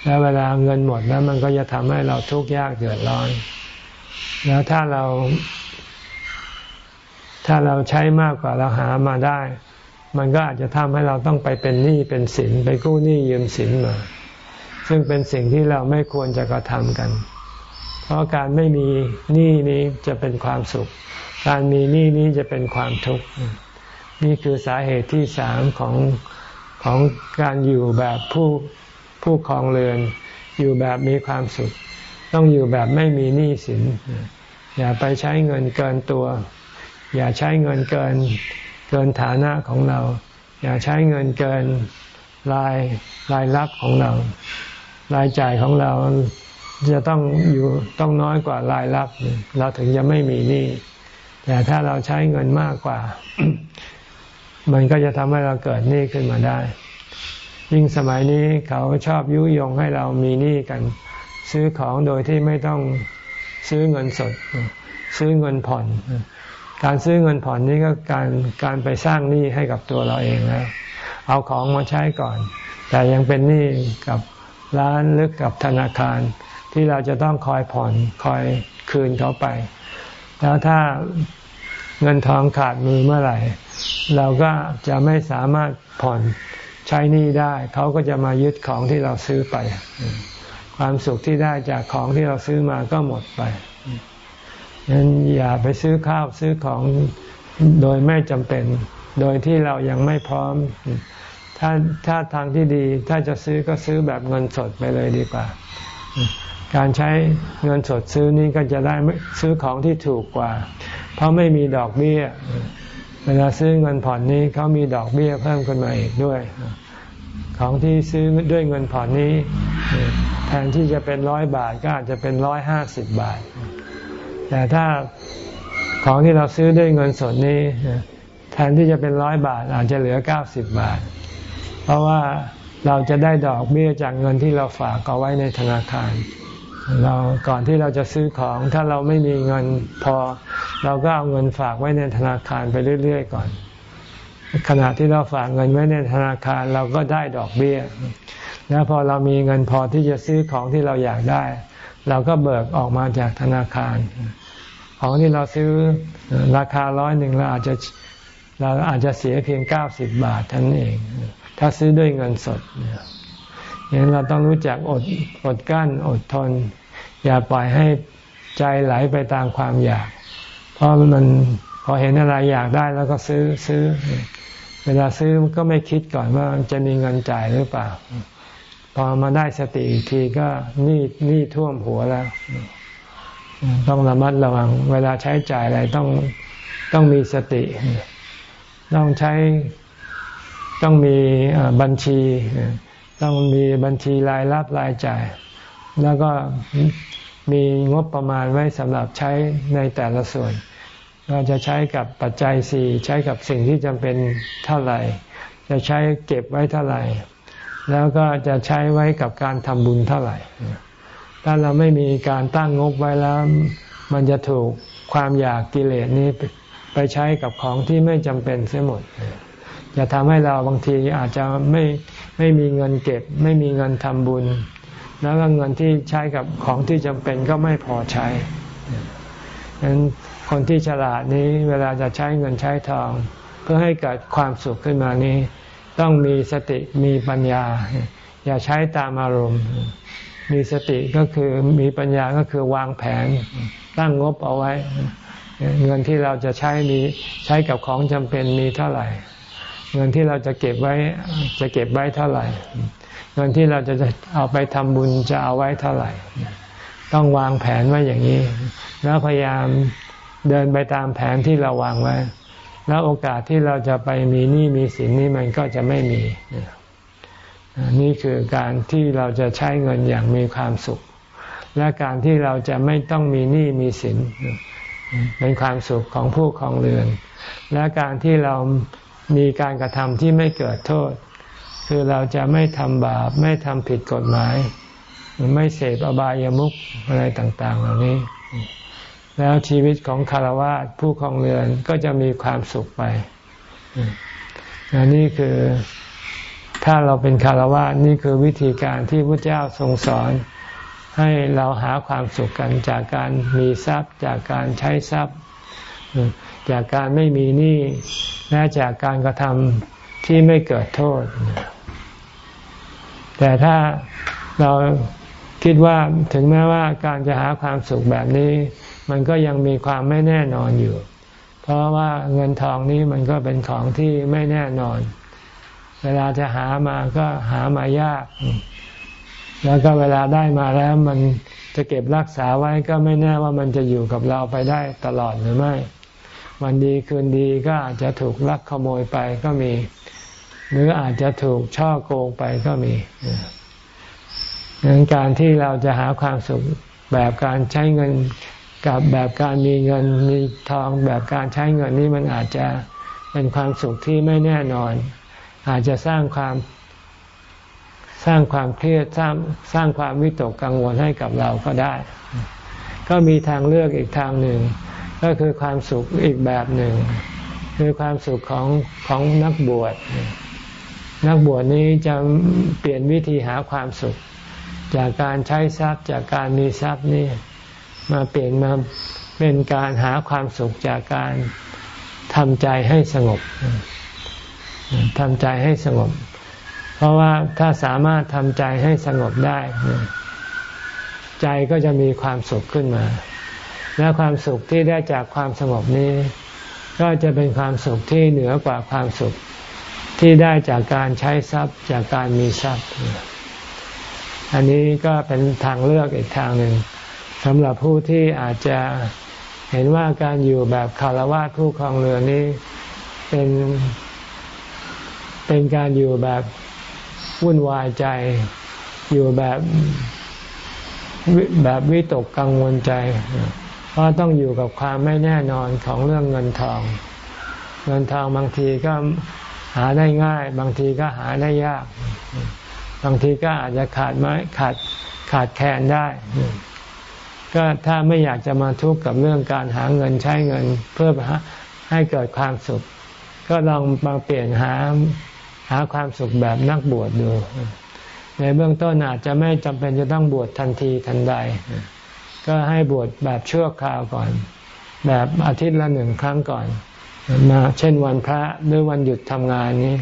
แล้วเวลาเงินหมดแล้วมันก็จะทำให้เราทุกข์ยากเดือดร้อน แล้วถ้าเรา ถ้าเราใช้มากกว่าเราหามาได้ มันก็อาจจะทำให้เราต้องไปเป็นหนี้เป็นสินไปกู้หนี้ยืมสินมา ซึ่งเป็นสิ่งที่เราไม่ควรจะกระทำกัน เพราะการไม่มีหนี้นี้จะเป็นความสุข การมีหนี้นี้จะเป็นความทุกข์ นี่คือสาเหตุที่สามของของการอยู่แบบผู้ผู้ครองเรือน อยู่แบบมีความสุข ต้องอยู่แบบไม่มีหนี้สิน อย่าไปใช้เงินเกินตัว อย่าใช้เงินเกินเกินฐานะของเรา อย่าใช้เงินเกินรายรายรับของเรา รายจ่ายของเรา จะต้องอยู่ต้องน้อยกว่ารายรับ เราถึงจะไม่มีหนี้แต่ถ้าเราใช้เงินมากกว่า มันก็จะทำให้เราเกิดหนี้ขึ้นมาได้ ยิ่งสมัยนี้เขาชอบยุยงให้เรามีหนี้กัน ซื้อของโดยที่ไม่ต้องซื้อเงินสด ซื้อเงินผ่อน การซื้อเงินผ่อนนี่ก็การการไปสร้างหนี้ให้กับตัวเราเองแล้วเอาของมาใช้ก่อน แต่ยังเป็นหนี้กับร้านหรือกับธนาคาร ที่เราจะต้องคอยผ่อนคอยคืนเขาไป แล้วถ้าเงินทองขาดมือเมื่อไหร่ เราก็จะไม่สามารถผ่อนใช้หนี้ได้ เขาก็จะมายึดของที่เราซื้อไป ความสุขที่ได้จากของที่เราซื้อมาก็หมดไปฉะนั้นอย่าไปซื้อข้าวซื้อของโดยไม่จำเป็น โดยที่เรายังไม่พร้อม ถ้าถ้าทางที่ดี ถ้าจะซื้อก็ซื้อแบบเงินสดไปเลยดีกว่า การใช้เงินสดซื้อนี่ก็จะได้ซื้อของที่ถูกกว่า เพราะไม่มีดอกเบี้ย เวลาซื้อเงินผ่อนนี้เขามีดอกเบี้ยเพิ่มขึ้นมาอีกด้วย ของที่ซื้อด้วยเงินผ่อนนี้ แทนที่จะเป็นร้อยบาทก็อาจจะเป็นร้อยห้าสิบบาท แต่ถ้าของที่เราซื้อด้วยเงินสดนี้ แทนที่จะเป็นร้อยบาทอาจจะเหลือเก้าสิบบาท เพราะว่าเราจะได้ดอกเบี้ยจากเงินที่เราฝากเอาไว้ในธนาคาร เราก่อนที่เราจะซื้อของถ้าเราไม่มีเงินพอ เราก็เอาเงินฝากไว้ในธนาคารไปเรื่อย ๆ ก่อน ขณะที่เราฝากเงินไว้ในธนาคารเราก็ได้ดอกเบี้ย แล้วพอเรามีเงินพอที่จะซื้อของที่เราอยากได้ เราก็เบิกออกมาจากธนาคาร ของที่เราซื้อราคาร้อยหนึ่งเราอาจจะเราอาจจะเสียเพียงเก้าสิบบาทท่านเอง ถ้าซื้อด้วยเงินสดอย่างนั้นเราต้องรู้จักอดอดกั้นอดทน อย่าปล่อยให้ใจไหลไปตามความอยาก เพราะมันพอเห็นอะไรอยากได้แล้วก็ซื้อซื้อ เวลาซื้อก็ไม่คิดก่อนว่าจะมีเงินจ่ายหรือเปล่า พอมาได้สติอีกทีก็นี่นี่ท่วมหัวแล้ว ต้องระมัดระวัง เวลาใช้จ่ายอะไรต้องต้องมีสติ ต้องใช้ต้องมีบัญชี ต้องมีบัญชีรายรับรายจ่าย แล้วก็มีงบประมาณไว้สำหรับใช้ในแต่ละส่วนเราจะใช้กับปัจจัยสี่ใช้กับสิ่งที่จำเป็นเท่าไหร่ จะใช้เก็บไว้เท่าไหร่ แล้วก็จะใช้ไว้กับการทำบุญเท่าไหร่ ถ้าเราไม่มีการตั้งงบไว้แล้ว มันจะถูกความอยากกิเลสนี้ไปใช้กับของที่ไม่จำเป็นเสียหมด จะทำให้เราบางทีอาจจะไม่ ไม่มีเงินเก็บ ไม่มีเงินทำบุญ แล้วก็เงินที่ใช้กับของที่จำเป็นก็ไม่พอใช้ฉะนั้นคนที่ฉลาดนี้เวลาจะใช้เงินใช้ทอง เพื่อให้เกิดความสุขขึ้นมานี้ ต้องมีสติมีปัญญา อย่าใช้ตามอารมณ์ มีสติก็คือมีปัญญาก็คือวางแผนตั้งงบเอาไว้ เงินที่เราจะใช้มีใช้กับของจำเป็นมีเท่าไหร่ เงินที่เราจะเก็บไว้จะเก็บไว้เท่าไหร่ เงินที่เราจะเอาไปทำบุญจะเอาไว้เท่าไหร่ ต้องวางแผนไว้อย่างนี้ แล้วพยายามเดินไปตามแผนที่เราวางไว้ แล้วโอกาสที่เราจะไปมีหนี้มีสินนี้มันก็จะไม่มี นี่คือการที่เราจะใช้เงินอย่างมีความสุข และการที่เราจะไม่ต้องมีหนี้มีสินเป็นความสุขของผู้ครองเรือน และการที่เรา มีการกระทำที่ไม่เกิดโทษ คือเราจะไม่ทำบาป ไม่ทำผิดกฎหมายไม่เสพอบายามุขอะไรต่างๆ เหล่านี้ แล้วชีวิตของคารวะผู้ครองเรือนก็จะมีความสุขไปนนี่คือถ้าเราเป็นคารวะนี่คือวิธีการที่พระเจ้าทรงสอน ให้เราหาความสุขกันจากการมีทรัพย์ จากการใช้ทรัพย์ จากการไม่มีหนี้และจากการกระทำที่ไม่เกิดโทษ แต่ถ้าเราคิดว่าถึงแม้ว่าการจะหาความสุขแบบนี้ มันก็ยังมีความไม่แน่นอนอยู่ เพราะว่าเงินทองนี้มันก็เป็นของที่ไม่แน่นอน เวลาจะหามาก็หามายาก แล้วก็เวลาได้มาแล้วมันจะเก็บรักษาไว้ก็ไม่แน่ว่ามันจะอยู่กับเราไปได้ตลอดหรือไม่ วันดีคืนดีก็อาจจะถูกลักขโมยไปก็มี หรืออาจจะถูกช่อโกงไปก็มีดังนั้นการที่เราจะหาความสุขแบบการใช้เงินกับแบบการมีเงินมีทองแบบการใช้เงินนี่มันอาจจะเป็นความสุขที่ไม่แน่นอน อาจจะสร้างความสร้างความเครียดสร้างสร้างความวิตกกังวลให้กับเราก็ได้ ก็มีทางเลือกอีกทางหนึ่ง ก็คือความสุขอีกแบบหนึ่ง คือความสุขของของนักบวชนักบวชนี้จะเปลี่ยนวิธีหาความสุข จากการใช้ทรัพย์จากการมีทรัพย์นี่มาเปลี่ยนมาเป็นการหาความสุขจากการทำใจให้สงบทำใจให้สงบ เพราะว่าถ้าสามารถทำใจให้สงบได้ ใจก็จะมีความสุขขึ้นมา และความสุขที่ได้จากความสงบนี้ ก็จะเป็นความสุขที่เหนือกว่าความสุขที่ได้จากการใช้ทรัพย์จากการมีทรัพย์ อันนี้ก็เป็นทางเลือกอีกทางหนึ่งสำหรับผู้ที่อาจจะเห็นว่าการอยู่แบบคารวะผู้ครองเรือนนี้เป็นเป็นการอยู่แบบวุ่นวายใจ อยู่แบบแบบวิตกกังวลใจ เพราะต้องอยู่กับความไม่แน่นอนของเรื่องเงินทอง เงินทองบางทีก็หาได้ง่าย บางทีก็หาได้ยาก บางทีก็อาจจะขาดไม้ขาดขาดแคลนได้ ก็ถ้าไม่อยากจะมาทุกข์กับเรื่องการหาเงินใช้เงินเพื่อให้เกิดความสุข ก็ลองมาเปลี่ยนหาหาความสุขแบบนักบวชดูในเบื้องต้นอาจจะไม่จำเป็นจะต้องบวชทันทีทันใด ก็ให้บวชแบบชั่วคราวก่อน แบบอาทิตย์ละหนึ่งครั้งก่อนมาเช่นวันพระหรือวันหยุดทำงานนี้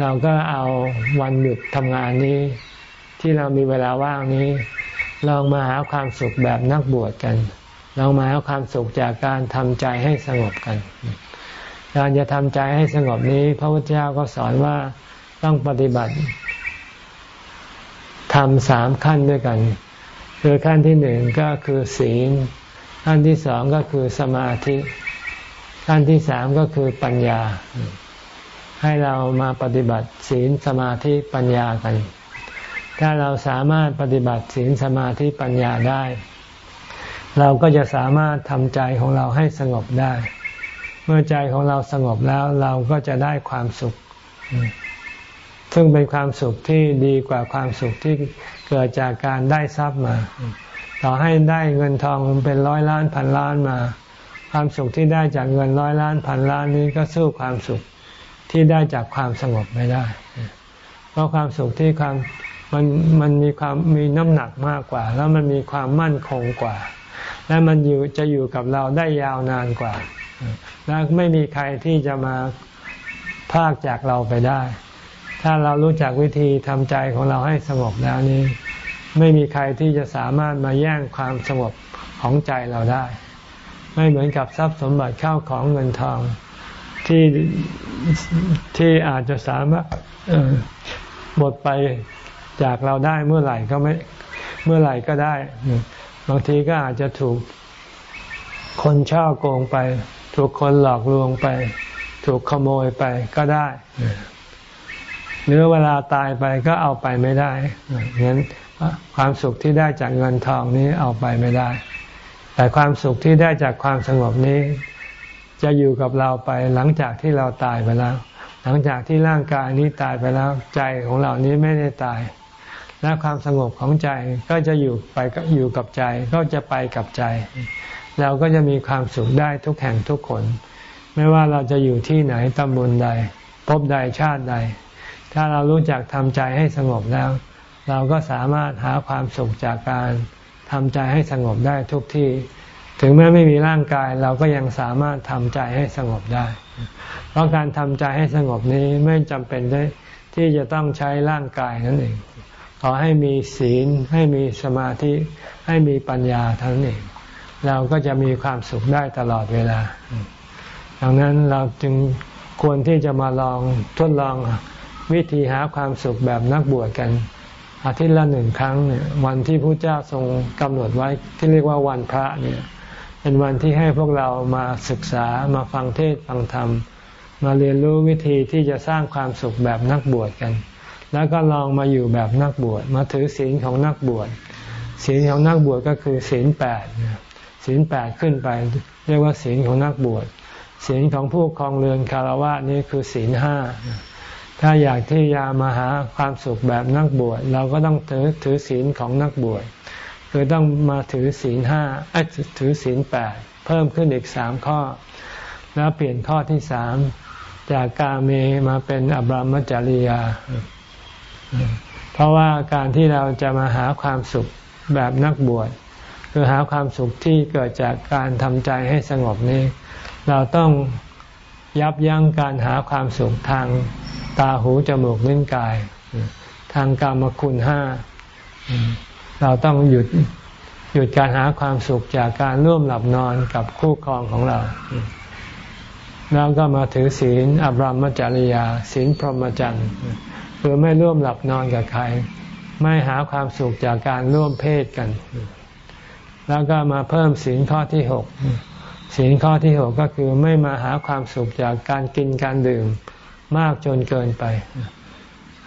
เราก็เอาวันหยุดทำงานนี้ ที่เรามีเวลาว่างนี้ ลองมาหาความสุขแบบนักบวชกันลองมาหาความสุขจากการทำใจให้สงบกัน การจะทำใจให้สงบนี้ พระพุทธเจ้าก็สอนว่าต้องปฏิบัติทำสามขั้นด้วยกัน คือขั้นที่หนึ่งก็คือศีล ขั้นที่สองก็คือสมาธิ ขั้นที่สามก็คือปัญญา ให้เรามาปฏิบัติศีลสมาธิปัญญากัน ถ้าเราสามารถปฏิบัติศีลสมาธิปัญญาได้ เราก็จะสามารถทำใจของเราให้สงบได้ เมื่อใจของเราสงบแล้วเราก็จะได้ความสุข ซึ่งเป็นความสุขที่ดีกว่าความสุขที่ เกิดจากการได้ทรัพย์มา ต่อให้ได้เงินทองเป็นร้อยล้านพันล้านมา ความสุขที่ได้จากเงินร้อยล้านพันล้านนี้ก็สู้ความสุขที่ได้จากความสงบไม่ได้ เพราะความสุขที่ความมันมันมีความมีน้ำหนักมากกว่า แล้วมันมีความมั่นคงกว่า และมันอยู่จะอยู่กับเราได้ยาวนานกว่า และไม่มีใครที่จะมาพากจากเราไปได้ ถ้าเรารู้จักวิธีทำใจของเราให้สงบแล้วนี้ ไม่มีใครที่จะสามารถมาแย่งความสงบของใจเราได้ ไม่เหมือนกับทรัพย์สมบัติเข้าของเงินทอง ที่ที่อาจจะสามารถหมดไปจากเราได้เมื่อไหร่ก็ไม่เมื่อไหร่ก็ได้ บางทีก็อาจจะถูกคนช่อโกงไป ถูกคนหลอกลวงไป ถูกขโมยไปก็ได้ หรือเวลาตายไปก็เอาไปไม่ได้งั้นความสุขที่ได้จากเงินทองนี้เอาไปไม่ได้ แต่ความสุขที่ได้จากความสงบนี้ จะอยู่กับเราไปหลังจากที่เราตายไปแล้ว หลังจากที่ร่างกายนี้ตายไปแล้ว ใจของเรานี้ไม่ได้ตาย และความสงบของใจก็จะอยู่ไปอยู่กับใจ ก็จะไปกับใจ เราก็จะมีความสุขได้ทุกแห่งทุกคน ไม่ว่าเราจะอยู่ที่ไหนตำบลใด พบใดชาติใด ถ้าเรารู้จักทำใจให้สงบแล้ว เราก็สามารถหาความสุขจากการทำใจให้สงบได้ทุกที่ ถึงแม้ไม่มีร่างกายเราก็ยังสามารถทำใจให้สงบได้ เพราะการทำใจให้สงบนี้ไม่จำเป็นได้ที่จะต้องใช้ร่างกายนั่นเอง ขอให้มีศีลให้มีสมาธิ ให้มีปัญญาทั้งนี้เราก็จะมีความสุขได้ตลอดเวลา ดังนั้นเราจึงควรที่จะมาลองทดลอง วิธีหาความสุขแบบนักบวชกัน อาทิตย์ละหนึ่งครั้งเนี่ยวันที่พระเจ้าทรงกำหนดไว้ที่เรียกว่าวันพระเนี่ยเป็นวันที่ให้พวกเรามาศึกษามาฟังเทศฟังธรรม มาเรียนรู้วิธีที่จะสร้างความสุขแบบนักบวชกัน แล้วก็ลองมาอยู่แบบนักบวชมาถือศีลของนักบวชศีลของนักบวชก็คือศีลแปดศีลแปดขึ้นไป เรียกว่าศีลของนักบวชศีลของผู้ครองเรือนคารวะนี่คือศีลห้า ถ้าอยากที่จะมาหาความสุขแบบนักบวชเราก็ต้องถือถือศีลของนักบวชคือต้องมาถือศีลห้าถือศีลแปดเพิ่มขึ้นอีกสามข้อ แล้วเปลี่ยนข้อที่สามจากกาเมมาเป็นอบรมจริยา เพราะว่าการที่เราจะมาหาความสุขแบบนักบวชคือหาความสุขที่เกิดจากการทำใจให้สงบนี้ เราต้อง ยับยั้งการหาความสุขทางตาหูจมูกลิ้นกาย ทางกามคุณห้าเราต้องหยุดหยุดการหาความสุขจากการร่วมหลับนอนกับคู่ครองของเรา แล้วก็มาถือศีลอบรมจริยา ศีลพรหมจรรย์คือไม่ร่วมหลับนอนกับใคร ไม่หาความสุขจากการร่วมเพศกัน แล้วก็มาเพิ่มศีลข้อที่หก ศีลข้อที่หกก็คือไม่มาหาความสุขจากการกินการดื่มมากจนเกินไป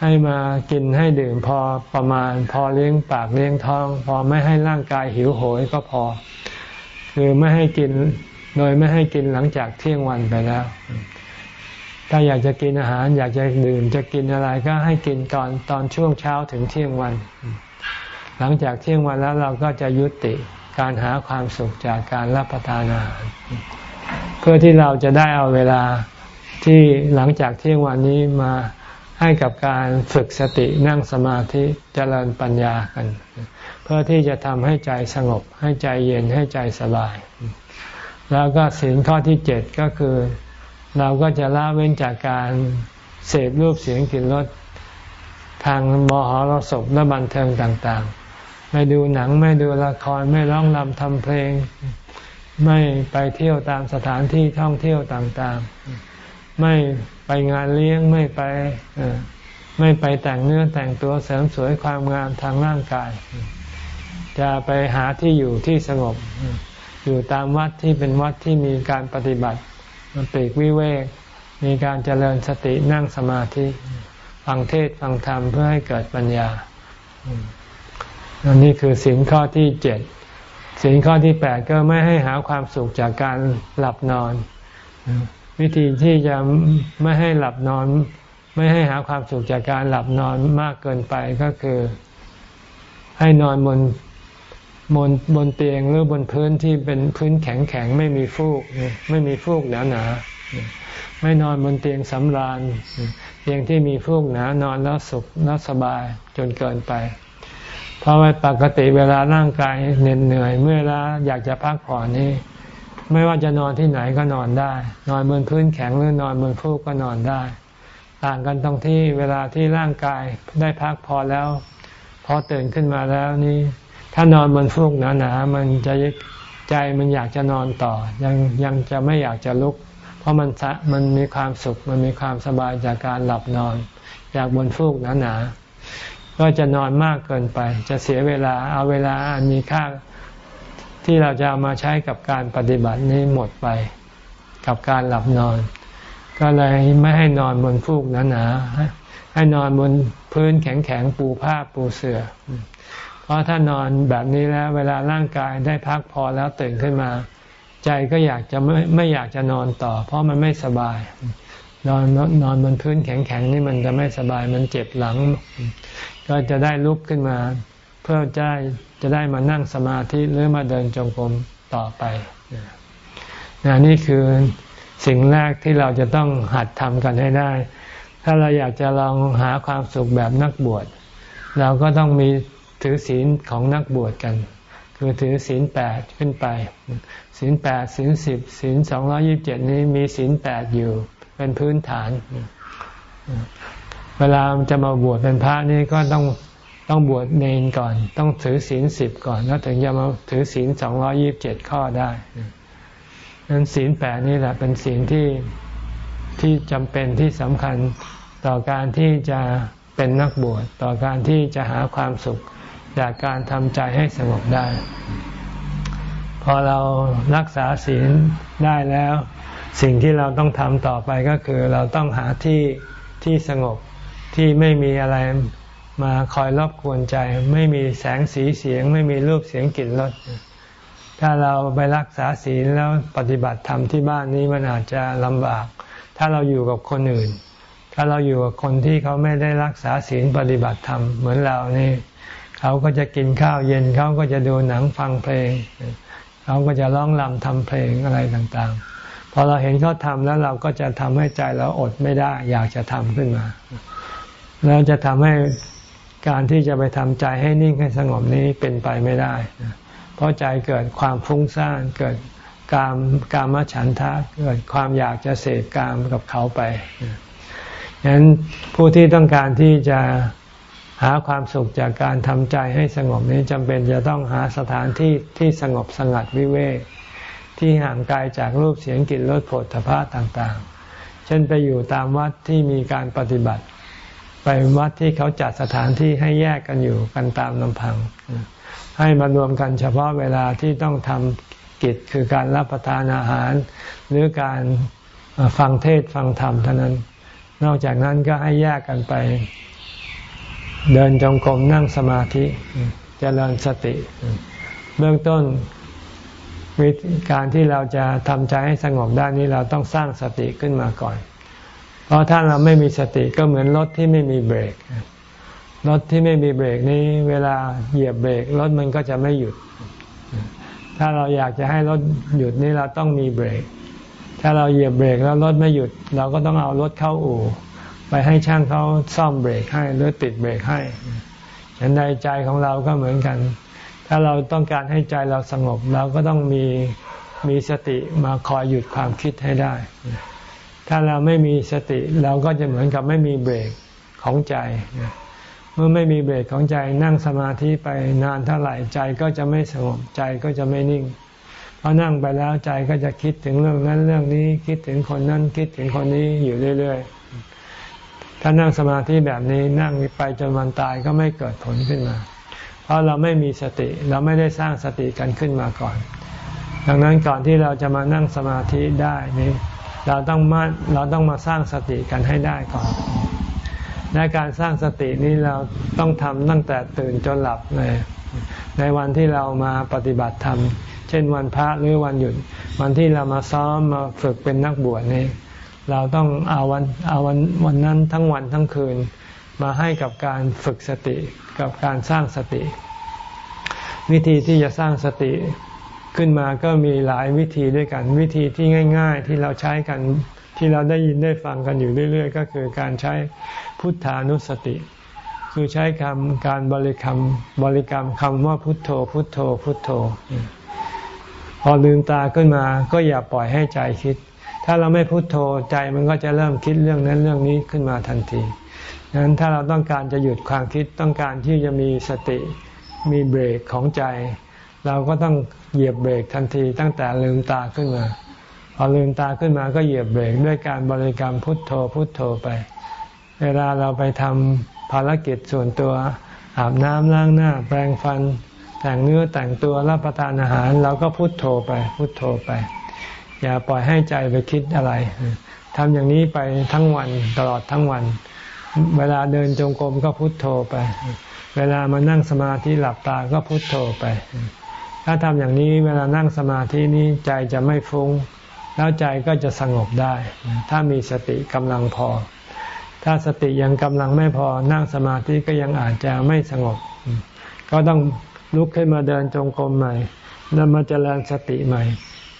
ให้มากินให้ดื่มพอประมาณ พอเลี้ยงปากเลี้ยงท้อง พอไม่ให้ร่างกายหิวโหยก็พอ คือไม่ให้กินโดยไม่ให้กินหลังจากเที่ยงวันไปแล้ว ถ้าอยากจะกินอาหาร อยากจะดื่มจะกินอะไรก็ให้กินก่อนตอนช่วงเช้าถึงเที่ยงวัน หลังจากเที่ยงวันแล้วเราก็จะยุติ การหาความสุขจากการรับประทานอาหาร เพื่อที่เราจะได้เอาเวลาที่หลังจากเที่ยงวันนี้มาให้กับการฝึกสตินั่งสมาธิเจริญปัญญากัน เพื่อที่จะทำให้ใจสงบ ให้ใจเย็นให้ใจสบาย แล้วก็สินข้อที่เจ็ดก็คือ เราก็จะละเว้นจากการเสพรูปเสียงกลิ่นรสทางมหรสพและบันเทิงต่างๆ ไม่ดูหนังไม่ดูละครไม่ร้องรำทำเพลง ไม่ไปเที่ยวตามสถานที่ท่องเที่ยวต่างๆ ไม่ไปงานเลี้ยงไม่ไปไม่ไปแต่งเนื้อแต่งตัวเสริมสวยความงามทางร่างกาย จะไปหาที่อยู่ที่สงบ อยู่ตามวัดที่เป็นวัดที่มีการปฏิบัติมันปีกวิเวก มีการเจริญสตินั่งสมาธิ ฟังเทศฟังธรรมเพื่อให้เกิดปัญญา อันนี้คือสินข้อที่เจ็ดสินข้อที่แปดก็ไม่ให้หาความสุขจากการหลับนอน วิธีที่จะไม่ให้หลับนอน ไม่ให้หาความสุขจากการหลับนอนมากเกินไปก็คือ ให้นอนบนบนบนเตียงหรือบนพื้นที่เป็นพื้นแข็งแข็งไม่มีฟูก ไม่มีฟูกหนาหนาไม่นอนบนเตียงสำราญเตียงที่มีฟูกหนานอนแล้วสุขแล้วสบายจนเกินไป เพราะว่าปกติเวลาร่างกายเหน็ดเหนื่อยเมื่อเวลาอยากจะพักผ่อนนี่ไม่ว่าจะนอนที่ไหนก็นอนได้ นอนบนพื้นแข็งหรือนอนบนฟูกก็นอนได้ ต่างกันตรงที่เวลาที่ร่างกายได้พักพอแล้ว พอตื่นขึ้นมาแล้วนี่ถ้านอนบนฟูกหนาๆมันจะใจมันอยากจะนอนต่อ ยังยังจะไม่อยากจะลุก เพราะมันมันมีความสุขมันมีความสบายจากการหลับนอน จากบนฟูกหนาๆ ก็จะนอนมากเกินไป จะเสียเวลาเอาเวลาอันมีค่าที่เราจะเอามาใช้กับการปฏิบัตินี้หมดไป กับการหลับนอน ก็เลยไม่ให้นอนบนฟูกหนาๆให้นอนบนพื้นแข็งๆปูผ้าปูเสือ่อเพราะถ้านอนแบบนี้แล้ว เวลาร่างกายได้พักพอแล้วตื่นขึ้นมา ใจก็อยากจะไม่ไม่อยากจะนอนต่อ เพราะมันไม่สบาย นอนนอนบนพื้นแข็งๆนี่มันจะไม่สบายมันเจ็บหลัง ก็จะได้ลุกขึ้นมา เพื่อจะจะได้มานั่งสมาธิหรือมาเดินจงกรมต่อไปนนี่คือสิ่งแรกที่เราจะต้องหัดทำกันให้ได้ ถ้าเราอยากจะลองหาความสุขแบบนักบวช เราก็ต้องมีถือศีลของนักบวชกัน คือถือศีลแปดขึ้นไป ศีลแปดศีลสิบศีลสองร้อยิบเจ็ดนี้มีศีลแปดอยู่เป็นพื้นฐาน เวลาจะมาบวชเป็นพระนี่ก็ต้องต้องบวชเนนก่อน ต้องถือศีลสิบก่อนแล้วถึงจะมาถือศีลสองร้อยิบเจ็ดข้อได้นั้นศีลแปดนี่แหละเป็นศีลที่ที่จำเป็นที่สำคัญต่อการที่จะเป็นนักบวชต่อการที่จะหาความสุขจากการทำใจให้สงบได้ พอเรารักษาศีลได้แล้ว สิ่งที่เราต้องทำต่อไปก็คือเราต้องหาที่ที่สงบ ที่ไม่มีอะไรมาคอยรบกวนใจ ไม่มีแสงสีเสียง ไม่มีรูปเสียงกลิ่นรสถ้าเราไปรักษาศีลแล้วปฏิบัติธรรมที่บ้านนี้มันอาจจะลำบาก ถ้าเราอยู่กับคนอื่น ถ้าเราอยู่กับคนที่เขาไม่ได้รักษาศีลปฏิบัติธรรมเหมือนเรานี่เขาก็จะกินข้าวเย็นเขาก็จะดูหนังฟังเพลง เขาก็จะร้องรำทำเพลงอะไรต่างๆ พอเราเห็นเขาทำแล้วเราก็จะทำให้ใจเราอดไม่ได้ อยากจะทำขึ้นมา แล้วจะทำให้การที่จะไปทำใจให้นิ่งให้สงบนี้เป็นไปไม่ได้ เพราะใจเกิดความฟุ้งซ่านเกิดกามกามฉันทะเกิดความอยากจะเสพกามกับเขาไปฉะนั้นผู้ที่ต้องการที่จะหาความสุขจากการทำใจให้สงบนี้จำเป็นจะต้องหาสถานที่ที่สงบสงัดวิเวกที่ห่างไกลจากรูปเสียงกลิ่นรสผลถภะต่างๆ เช่นไปอยู่ตามวัดที่มีการปฏิบัติ ไปวัดที่เขาจัดสถานที่ให้แยกกันอยู่กันตามลำพัง ให้มารวมกันเฉพาะเวลาที่ต้องทำกิจคือการรับประทานอาหาร หรือการฟังเทศฟังธรรมเท่านั้น นอกจากนั้นก็ให้แยกกันไป เดินจงกรมนั่งสมาธิจเจริญสติ เบื้องต้นวิธีการที่เราจะทำใจให้สงบได้นี้เราต้องสร้างสติขึ้นมาก่อน ราะถ้าเราไม่มีสติก็เหมือนรถที่ไม่มีเบรก รถที่ไม่มีเบรกนี้เวลาเหยียบเบรกรถมันก็จะไม่หยุด ถ้าเราอยากจะให้รถหยุดนี่เราต้องมีเบรก ถ้าเราเหยียบเบรกแล้วรถไม่หยุด เราก็ต้องเอารถเข้าอู่ ไปให้ช่างเขาซ่อมเบรกให้หรือติดเบรกให้ฉันในใจของเราก็เหมือนกัน ถ้าเราต้องการให้ใจเราสงบเราก็ต้องมีมีสติมาคอยหยุดความคิดให้ได้ ถ้าเราไม่มีสติเราก็จะเหมือนกับไม่มีเบรกของใจ เมื่อไม่มีเบรกของใจนั่งสมาธิไปนานเท่าไหร่ใจก็จะไม่สงบใจก็จะไม่นิ่งพอนั่งไปแล้วใจก็จะคิดถึงเรื่องนั้นเรื่องนี้คิดถึงคนนั้นคิดถึงคนนี้อยู่เรื่อย ๆ ถ้านั่งสมาธิแบบนี้นั่งไปจนวันตายก็ไม่เกิดผลขึ้นมา เพราะเราไม่มีสติเราไม่ได้สร้างสติกันขึ้นมาก่อน ดังนั้นก่อนที่เราจะมานั่งสมาธิได้นี้ เราต้องมาเราต้องมาสร้างสติกันให้ได้ก่อน และการสร้างสตินี้เราต้องทำตั้งแต่ตื่นจนหลับเลย ในวันที่เรามาปฏิบัติธรรม เช่นวันพระหรือวันหยุด วันที่เรามาซ้อมมาฝึกเป็นนักบวชนี้ เราต้องเอาวันเอาวันวันนั้นทั้งวันทั้งคืน มาให้กับการฝึกสติกับการสร้างสติ วิธีที่จะสร้างสติ ขึ้นมาก็มีหลายวิธีด้วยกันวิธีที่ง่าย ๆ ที่เราใช้กันที่เราได้ยินได้ฟังกันอยู่เรื่อย ๆ ก็คือการใช้พุทธานุสติ คือใช้คำการบริกรรมบริกรรมคำว่าพุทโธ พุทโธ พุทโธ พอลืมตาขึ้นมาก็อย่าปล่อยให้ใจคิด ถ้าเราไม่พุทโธใจมันก็จะเริ่มคิดเรื่องนั้นเรื่องนี้ขึ้นมาทันทีดังนั้นถ้าเราต้องการจะหยุดความคิดต้องการที่จะมีสติมีเบรกของใจ เราก็ต้องเหยียบเบรกทันทีตั้งแต่ลืมตาขึ้นมา พอลืมตาขึ้นมาก็เหยียบเบรกด้วยการบริกรรมพุทโธพุทโธไป เวลาเราไปทำภารกิจส่วนตัวอาบน้ำล้างหน้า แปรงฟัน แต่งเนื้อแต่งตัวรับประทานอาหารเราก็พุทโธไป พุทโธไป อย่าปล่อยให้ใจไปคิดอะไรทำอย่างนี้ไปทั้งวันตลอดทั้งวัน เวลาเดินจงกรมก็พุทโธไป เวลามานั่งสมาธิหลับตาก็พุทโธไป ถ้าทำอย่างนี้เวลานั่งสมาธินี้ใจจะไม่ฟุง้ง แล้วใจก็จะสงบได้ ถ้ามีสติกำลังพอ ถ้าสติยังกำลังไม่พอนั่งสมาธิก็ยังอาจจะไม่สงบ ก็ต้องลุกขึ้นมาเดินจงกรมใหม่แล้วมาเจริญสติใหม่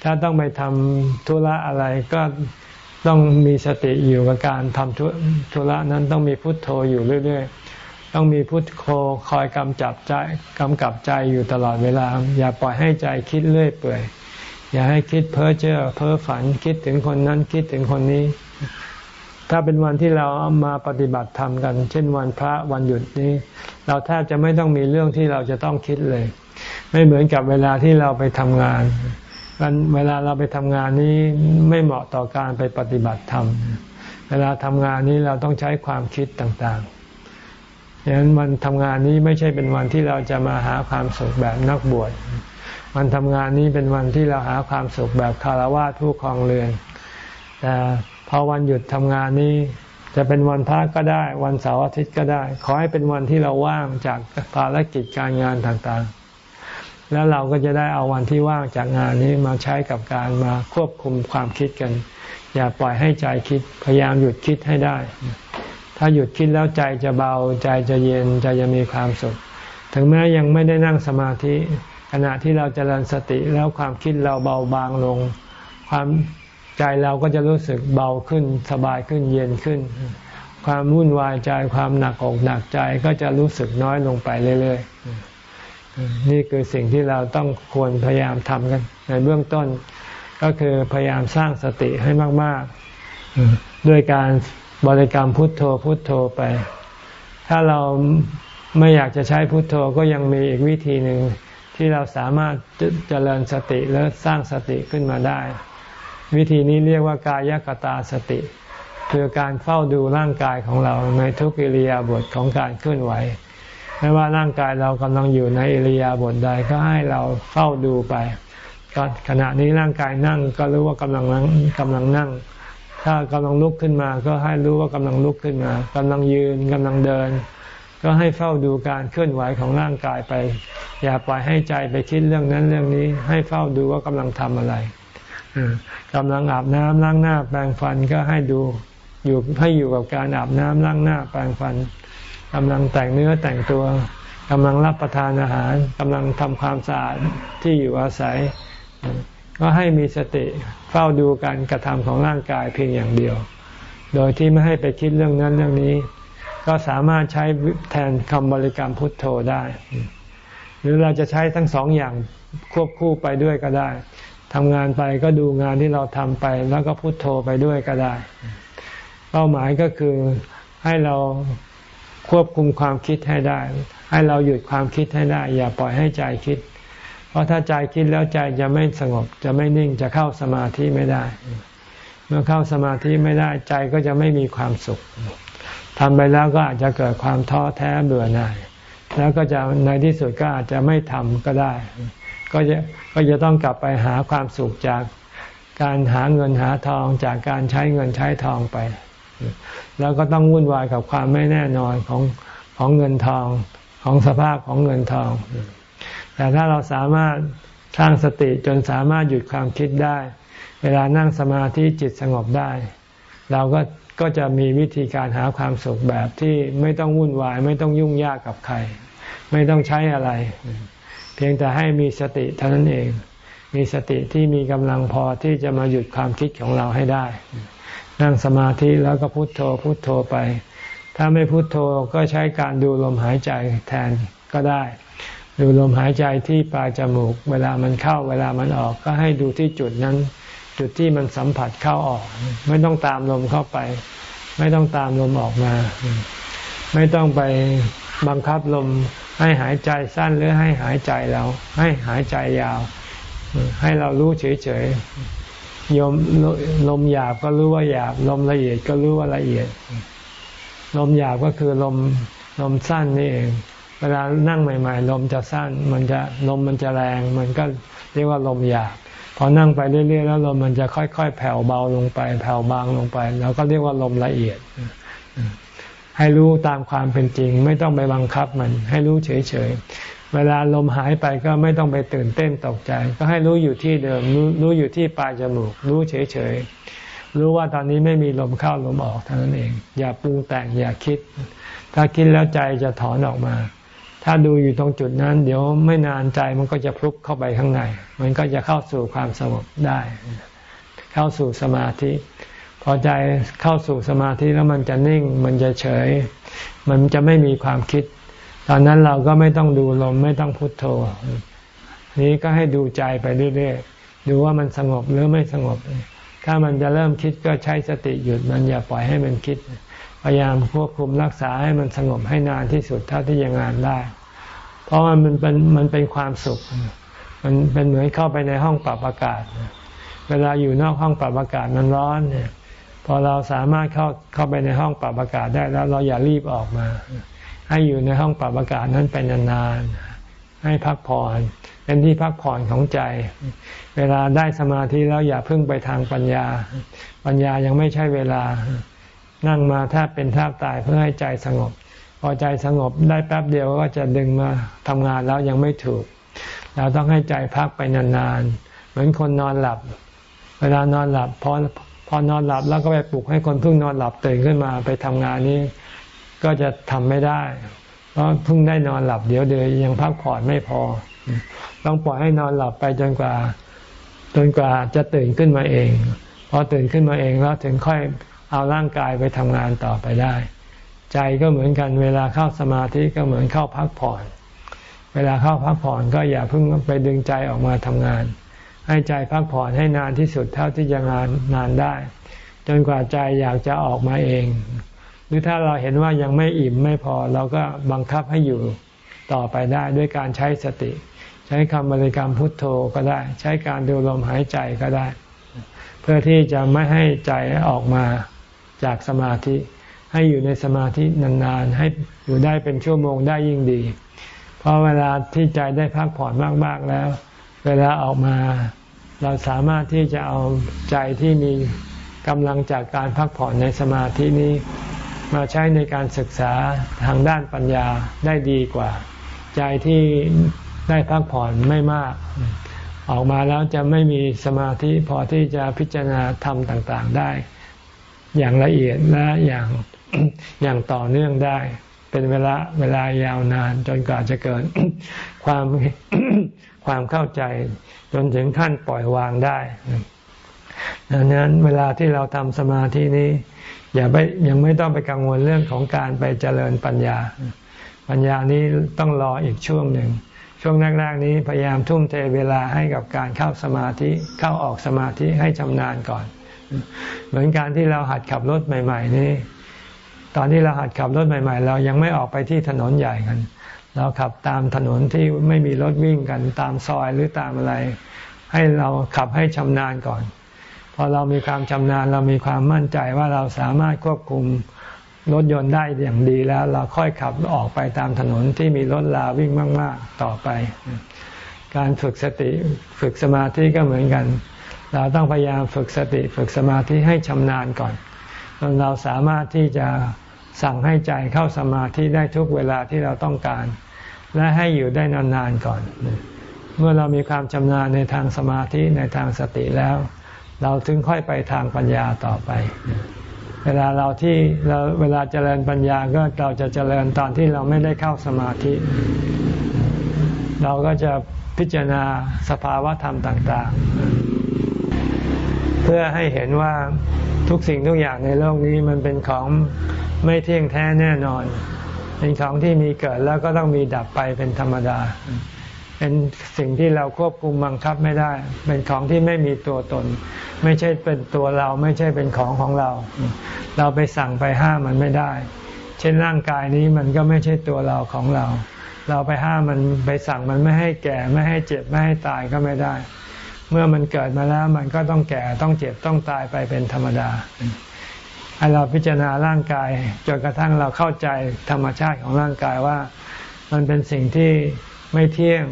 ถ้าต้องไปทำธุระอะไรก็ต้องมีสติอยู่กับการทำธุระนั้นต้องมีพุทโธอยู่เรื่อย ๆ ต้องมีพุทโธคอยกำจับใจกำกับใจอยู่ตลอดเวลา อย่าปล่อยให้ใจคิดเรื่อยเปื่อย อย่าให้คิดเพ้อเจ้อเพ้อฝันคิดถึงคนนั้นคิดถึงคนนี้ ถ้าเป็นวันที่เราเอามาปฏิบัติธรรมกัน เช่นวันพระวันหยุดนี้ เราแทบจะไม่ต้องมีเรื่องที่เราจะต้องคิดเลย ไม่เหมือนกับเวลาที่เราไปทำงานเวลาเราไปทำงานนี้ไม่เหมาะต่อการไปปฏิบัติธรรม เวลาทำงานนี้เราต้องใช้ความคิดต่างๆ ดังนั้นวันทำงานนี้ไม่ใช่เป็นวันที่เราจะมาหาความสุขแบบนักบวช วันทำงานนี้เป็นวันที่เราหาความสุขแบบคารวะผู้ครองเรือน แต่พอวันหยุดทำงานนี้จะเป็นวันพระก็ได้ วันเสาร์อาทิตย์ก็ได้ ขอให้เป็นวันที่เราว่างจากภารกิจการงานต่างๆ แล้วเราก็จะได้เอาวันที่ว่างจากงานนี้มาใช้กับการมาควบคุมความคิดกัน อย่าปล่อยให้ใจคิดพยายามหยุดคิดให้ได้ ถ้าหยุดคิดแล้วใจจะเบา ใจจะเย็นใจจะมีความสุข ถึงแม้ยังไม่ได้นั่งสมาธิ ขณะที่เราจเจริญสติแล้วความคิดเราเบาบางลง ความใจเราก็จะรู้สึกเบาขึ้นสบายขึ้นเย็นขึ้น ความวุ่นวายใจความหนักอกหนักใจก็จะรู้สึกน้อยลงไปเรื่อยๆ นี่คือสิ่งที่เราต้องควรพยายามทำกัน ในเบื้องต้นก็คือพยายามสร้างสติให้มาก ๆ ด้วยการ บริกรรมพุทโธพุทโธไป ถ้าเราไม่อยากจะใช้พุทโธก็ยังมีอีกวิธีหนึ่งที่เราสามารถเจริญสติและสร้างสติขึ้นมาได้ วิธีนี้เรียกว่ากายกตาสติ คือการเฝ้าดูร่างกายของเราในทุกอิริยาบถของการเคลื่อนไหวไม่ว่าร่างกายเรากำลังอยู่ในอิริยาบถใดก็ให้เราเฝ้าดูไปขณะนี้ร่างกายนั่งก็รู้ว่ากำลังกำลังนั่ง ถ้ากำลังลุกขึ้นมา ก็ให้รู้ว่ากำลังลุกขึ้นมากำลังยืนกำลังเดิน ก็ให้เฝ้าดูการเคลื่อนไหวของร่างกายไป อย่าปล่อยให้ใจไปคิดเรื่องนั้นเรื่องนี้ ให้เฝ้าดูว่ากำลังทำอะไรกำลังอาบน้ำล้างหน้าแปรงฟันก็ให้ดูอยู่ให้อยู่กับการอาบน้ำล้างหน้าแปรงฟันกำลังแต่งเนื้อแต่งตัวกำลังรับประทานอาหารกำลังทำความสะอาดที่อยู่อาศัย ก็ให้มีสติเฝ้าดูการกระทำของร่างกายเพียงอย่างเดียว โดยที่ไม่ให้ไปคิดเรื่องนั้นเรื่องนี้ ก็สามารถใช้แทนคำบริกรรมพุทโธได้ หรือเราจะใช้ทั้งสองอย่างควบคู่ไปด้วยก็ได้ทำงานไปก็ดูงานที่เราทำไป แล้วก็พุทโธไปด้วยก็ได้ เป้าหมายก็คือให้เราควบคุมความคิดให้ได้ ให้เราหยุดความคิดให้ได้ อย่าปล่อยให้ใจคิด เพราะถ้าใจคิดแล้วใจจะไม่สงบ จะไม่นิ่งจะเข้าสมาธิไม่ได้ เมื่อเข้าสมาธิไม่ได้ใจก็จะไม่มีความสุขทำไปแล้วก็อาจจะเกิดความท้อแท้เบื่อหน่ายแล้วก็จะในที่สุดก็อาจจะไม่ทำก็ได้ ก็จะก็จะต้องกลับไปหาความสุขจากการหาเงินหาทองจากการใช้เงินใช้ทองไป แล้วก็ต้องวุ่นวายกับความไม่แน่นอนของของเงินทองของสภาพของเงินทอง แต่ถ้าเราสามารถสร้างสติจนสามารถหยุดความคิดได้ เวลานั่งสมาธิจิตสงบได้ เราก็ก็จะมีวิธีการหาความสุขแบบที่ไม่ต้องวุ่นวาย ไม่ต้องยุ่งยากกับใคร ไม่ต้องใช้อะไร เพียงแต่ให้มีสติเท่านั้นเอง มีสติที่มีกำลังพอที่จะมาหยุดความคิดของเราให้ได้ นั่งสมาธิแล้วก็พุโทโธพุโทโธไป ถ้าไม่พุโทโธก็ใช้การดูลมหายใจแทนก็ได้ ดูลมหายใจที่ปลายจมูก เวลามันเข้าเวลามันออกก็ให้ดูที่จุดนั้น จุดที่มันสัมผัสเข้าออก ไม่ต้องตามลมเข้าไป ไม่ต้องตามลมออกมา ไม่ต้องไปบังคับลมให้หายใจสั้นหรือให้หายใจเรา ให้หายใจยาว ให้เรารู้เฉยยมลมหยาบก็รู้ว่าหยาบ ลมละเอียดก็รู้ว่าละเอียด ลมหยาบก็คือลมลมสั้นนี่เอง เวลานั่งใหม่ ๆ ลมจะสั้น มันจะลมมันจะแรง มันก็เรียกว่าลมหยาบพอนั่งไปเรื่อยๆแล้วลมมันจะค่อย ๆ แผ่วเบาลงไป แผ่วบางลงไปแล้วก็เรียกว่าลมละเอียด ให้รู้ตามความเป็นจริง ไม่ต้องไปบังคับมัน ให้รู้เฉยๆเวลาลมหายไปก็ไม่ต้องไปตื่นเต้นตกใจ ก็ให้รู้อยู่ที่เดิมรรู้อยู่ที่ปลายจมูก รู้เฉยๆรู้ว่าตอนนี้ไม่มีลมเข้าลมออกเท่านั้นเอง อย่าปรุงแต่งอย่าคิด ถ้าคิดแล้วใจจะถอนออกมา ถ้าดูอยู่ตรงจุดนั้น เดี๋ยวไม่นานใจมันก็จะพลุกเข้าไปข้างใน มันก็จะเข้าสู่ความสงบได้ เข้าสู่สมาธิ พอใจเข้าสู่สมาธิแล้วมันจะนิ่ง มันจะเฉย มันจะไม่มีความคิด ตอนนั้นเราก็ไม่ต้องดูลมไม่ต้องพุทโธ นี้ก็ให้ดูใจไปเรื่อยๆ ดูว่ามันสงบหรือไม่สงบ ถ้ามันจะเริ่มคิดก็ใช้สติหยุดมันอย่าปล่อยให้มันคิด พยายามควบคุมรักษาให้มันสงบให้นานที่สุดเท่าที่ยังงานได้ เพราะมันเป็นมันเป็นความสุข มันเป็นเหมือนเข้าไปในห้องปรับอากาศ เวลาอยู่นอกห้องปรับอากาศมันร้อนเนี่ยพอเราสามารถเข้าเข้าไปในห้องปรับอากาศได้แล้วเราอย่ารีบออกมา ให้อยู่ในห้องปรับอากาศนั้นเป็นนานๆให้พักผ่อนเป็นที่พักผ่อนของใจ เวลาได้สมาธิแล้วอย่าเพิ่งไปทางปัญญา ปัญญายังไม่ใช่เวลา นั่งมาแทบเป็นแทบตายเพื่อให้ใจสงบ พอใจสงบได้แป๊บเดียวก็จะดึงมาทำงานแล้วยังไม่ถูก เราต้องให้ใจพักไปนานๆ เหมือนคนนอนหลับ เวลานอนหลับพอพอนอนหลับแล้วก็ไปปลุกให้คนเพิ่งนอนหลับตื่นขึ้นมาไปทำงานนี้ ก็จะทำไม่ได้ เพราะเพิ่งได้นอนหลับเดี๋ยวเดียวยังพักผ่อนไม่พอ ต้องปล่อยให้นอนหลับไปจนกว่าจนกว่าจะตื่นขึ้นมาเอง พอตื่นขึ้นมาเองแล้วถึงค่อย เอาร่างกายไปทำงานต่อไปได้ ใจก็เหมือนกันเวลาเข้าสมาธิก็เหมือนเข้าพักผ่อน เวลาเข้าพักผ่อนก็อย่าเพิ่งไปดึงใจออกมาทำงาน ให้ใจพักผ่อนให้นานที่สุดเท่าที่จะงานนานได้ จนกว่าใจอยากจะออกมาเอง หรือถ้าเราเห็นว่ายังไม่อิ่มไม่พอเราก็บังคับให้อยู่ต่อไปได้ด้วยการใช้สติ ใช้คำบริกรรมพุทโธก็ได้ ใช้การดูลมหายใจก็ได้ เพื่อที่จะไม่ให้ใจออกมา จากสมาธิ ให้อยู่ในสมาธินานๆ ให้อยู่ได้เป็นชั่วโมงได้ยิ่งดี เพราะเวลาที่ใจได้พักผ่อนมากๆแล้ว เวลาออกมาเราสามารถที่จะเอาใจที่มีกำลังจากการพักผ่อนในสมาธินี้มาใช้ในการศึกษาทางด้านปัญญาได้ดีกว่า ใจที่ได้พักผ่อนไม่มาก ออกมาแล้วจะไม่มีสมาธิพอที่จะพิจารณาธรรมต่างๆได้ อย่างละเอียดและอย่างอย่างต่อเนื่องได้ เป็นเวลาเวลายาวนานจนกว่าจะเกิดความความเข้าใจ จนถึงขั้นปล่อยวางได้ดังนั้นเวลาที่เราทำสมาธินี้ อย่าไปยังไม่ต้องไปกังวลเรื่องของการไปเจริญปัญญา ปัญญานี้ต้องรออีกช่วงหนึ่งช่วงแรกๆนี้พยายามทุ่มเทเวลาให้กับการเข้าสมาธิเข้าออกสมาธิให้ชำนาญก่อน เหมือนการที่เราหัดขับรถใหม่ ๆ นี้ตอนที่เราหัดขับรถใหม่ ๆ เรายังไม่ออกไปที่ถนนใหญ่กัน เราขับตามถนนที่ไม่มีรถวิ่งกันตามซอยหรือตามอะไร ให้เราขับให้ชำนาญก่อน พอเรามีความชำนาญเรามีความมั่นใจว่าเราสามารถควบคุมรถยนต์ได้อย่างดีแล้ว เราค่อยขับออกไปตามถนนที่มีรถลาวิ่งมาก ๆ ต่อไป การฝึกสติฝึกสมาธิก็เหมือนกัน เราต้องพยายามฝึกสติฝึกสมาธิให้ชำนาญก่อนจนเราสามารถที่จะสั่งให้ใจเข้าสมาธิได้ทุกเวลาที่เราต้องการ และให้อยู่ได้นานๆก่อน เมื่อเรามีความชำนาญในทางสมาธิในทางสติแล้ว เราถึงค่อยไปทางปัญญาต่อไป เวลาเราที่เราเวลาเจริญปัญญาก็เราจะเจริญตอนที่เราไม่ได้เข้าสมาธิ เราก็จะพิจารณาสภาวะธรรมต่าง ๆ เพื่อให้เห็นว่าทุกสิ่งทุกอย่างในโลกนี้มันเป็นของไม่เที่ยงแท้แน่นอน เป็นของที่มีเกิดแล้วก็ต้องมีดับไปเป็นธรรมดา เป็นสิ่งที่เราควบคุมบังคับไม่ได้ เป็นของที่ไม่มีตัวตน ไม่ใช่เป็นตัวเราไม่ใช่เป็นของของเรา เราไปสั่งไปห้ามมันไม่ได้ เช่นร่างกายนี้มันก็ไม่ใช่ตัวเราของเรา เราไปห้ามมันไปสั่งมันไม่ให้แก่ไม่ให้เจ็บไม่ให้ตายก็ไม่ได้ เมื่อมันเกิดมาแล้วมันก็ต้องแก่ต้องเจ็บต้องตายไปเป็นธรรมดาให้เราพิจารณาร่างกายจนกระทั่งเราเข้าใจธรรมชาติของร่างกายว่า มันเป็นสิ่งที่ไม่เที่ยง